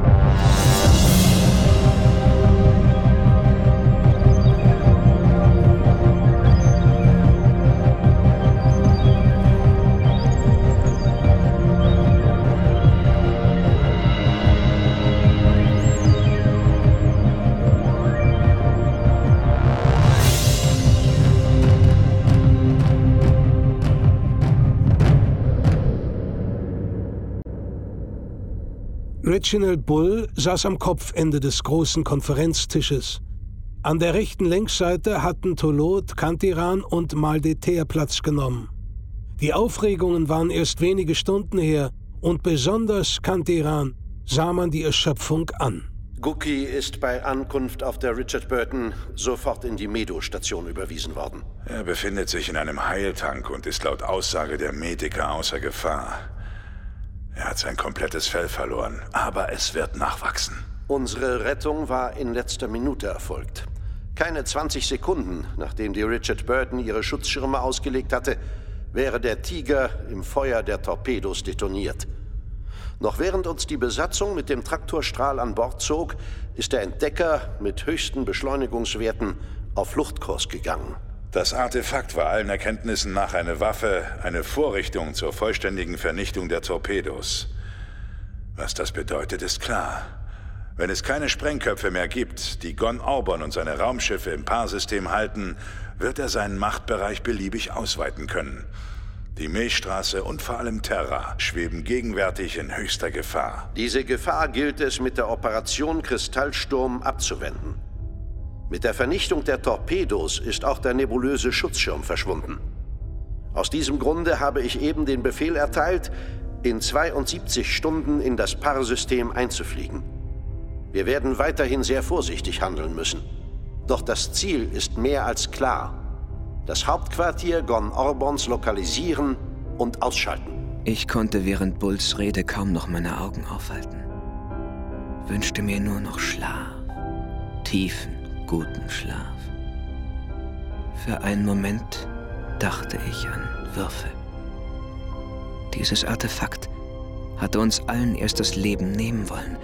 Reginald Bull saß am Kopfende des großen Konferenztisches. An der rechten Längsseite hatten Tolot, Kantiran und Maldeter Platz genommen. Die Aufregungen waren erst wenige Stunden her und besonders Kantiran sah man die Erschöpfung an. Gookie ist bei Ankunft auf der Richard Burton sofort in die Medo-Station überwiesen worden. Er befindet sich in einem Heiltank und ist laut Aussage der Mediker außer Gefahr. Er hat sein komplettes Fell verloren, aber es wird nachwachsen. Unsere Rettung war in letzter Minute erfolgt. Keine 20 Sekunden, nachdem die Richard Burton ihre Schutzschirme ausgelegt hatte, wäre der Tiger im Feuer der Torpedos detoniert. Noch während uns die Besatzung mit dem Traktorstrahl an Bord zog, ist der Entdecker mit höchsten Beschleunigungswerten auf Fluchtkurs gegangen. Das Artefakt war allen Erkenntnissen nach eine Waffe, eine Vorrichtung zur vollständigen Vernichtung der Torpedos. Was das bedeutet, ist klar. Wenn es keine Sprengköpfe mehr gibt, die Gon Orban und seine Raumschiffe im Paarsystem halten, wird er seinen Machtbereich beliebig ausweiten können. Die Milchstraße und vor allem Terra schweben gegenwärtig in höchster Gefahr. Diese Gefahr gilt es mit der Operation Kristallsturm abzuwenden. Mit der Vernichtung der Torpedos ist auch der nebulöse Schutzschirm verschwunden. Aus diesem Grunde habe ich eben den Befehl erteilt, in 72 Stunden in das Paarsystem einzufliegen. Wir werden weiterhin sehr vorsichtig handeln müssen. Doch das Ziel ist mehr als klar. Das Hauptquartier Gon Orbons lokalisieren und ausschalten. Ich konnte während Bulls Rede kaum noch meine Augen aufhalten. Wünschte mir nur noch Schlaf. Tiefen, guten Schlaf. Für einen Moment dachte ich an Würfel. Dieses Artefakt hatte uns allen erst das Leben nehmen wollen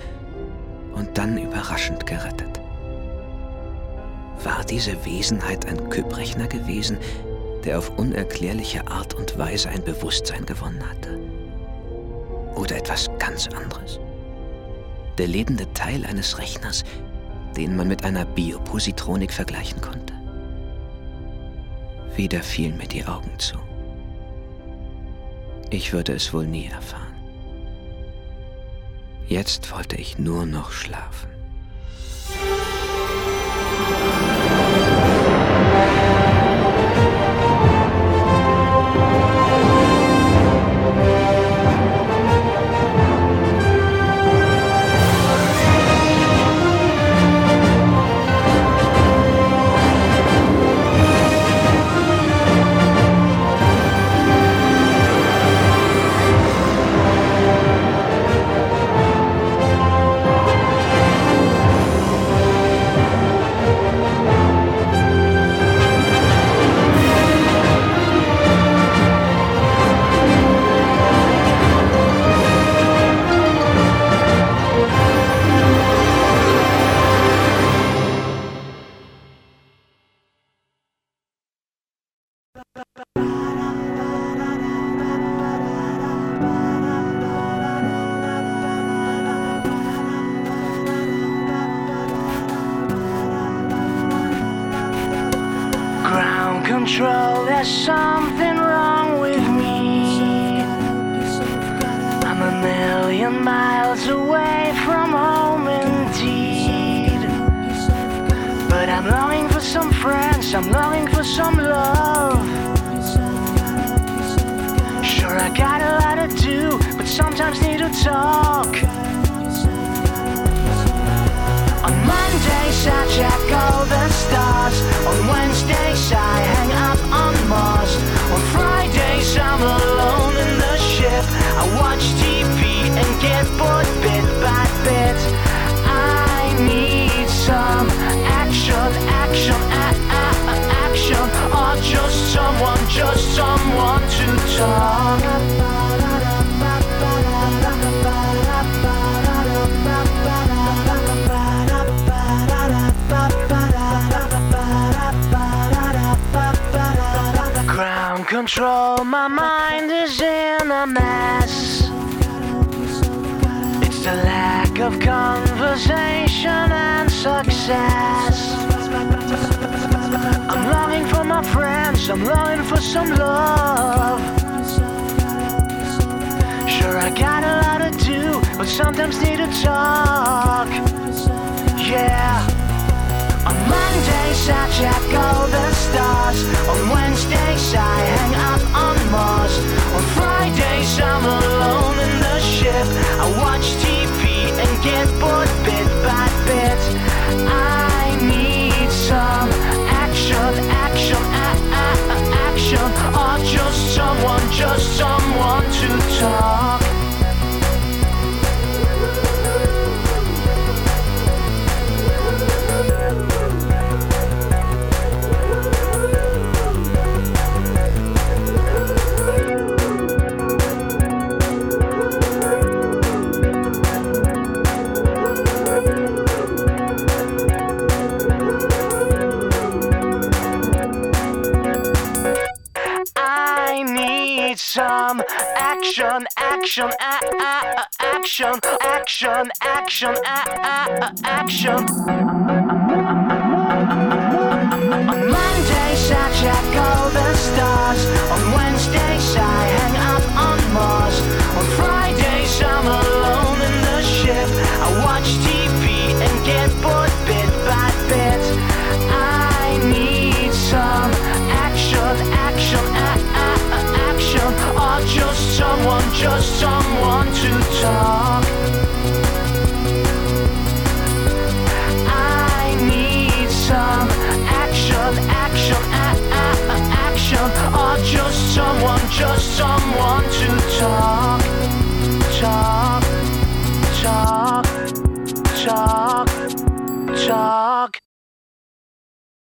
und dann überraschend gerettet. War diese Wesenheit ein Kybrechner gewesen, der auf unerklärliche Art und Weise ein Bewusstsein gewonnen hatte? Oder etwas ganz anderes? Der lebende Teil eines Rechners, den man mit einer Biopositronik vergleichen konnte. Wieder fielen mir die Augen zu. Ich würde es wohl nie erfahren. Jetzt wollte ich nur noch schlafen. Of conversation and success. I'm longing for my friends, I'm longing for some love. Sure, I got a lot to do, but sometimes need to talk. Yeah. On Mondays I check all the stars. On Wednesdays I hang out on Mars. On Fridays I'm alone in the ship. I watch TV get bored bit by bit. I need some action, action, action, or just someone, just someone to talk. Action, action, a- a- a- action, action, action, a- a- a- action. On Mondays I check all the stars. On Wednesdays I hang out on Mars. On Fridays I'm alone in the ship. I watch TV and get bored someone, just someone to talk. I need some action, action, action, or just someone, just someone to talk, talk, talk, talk, talk.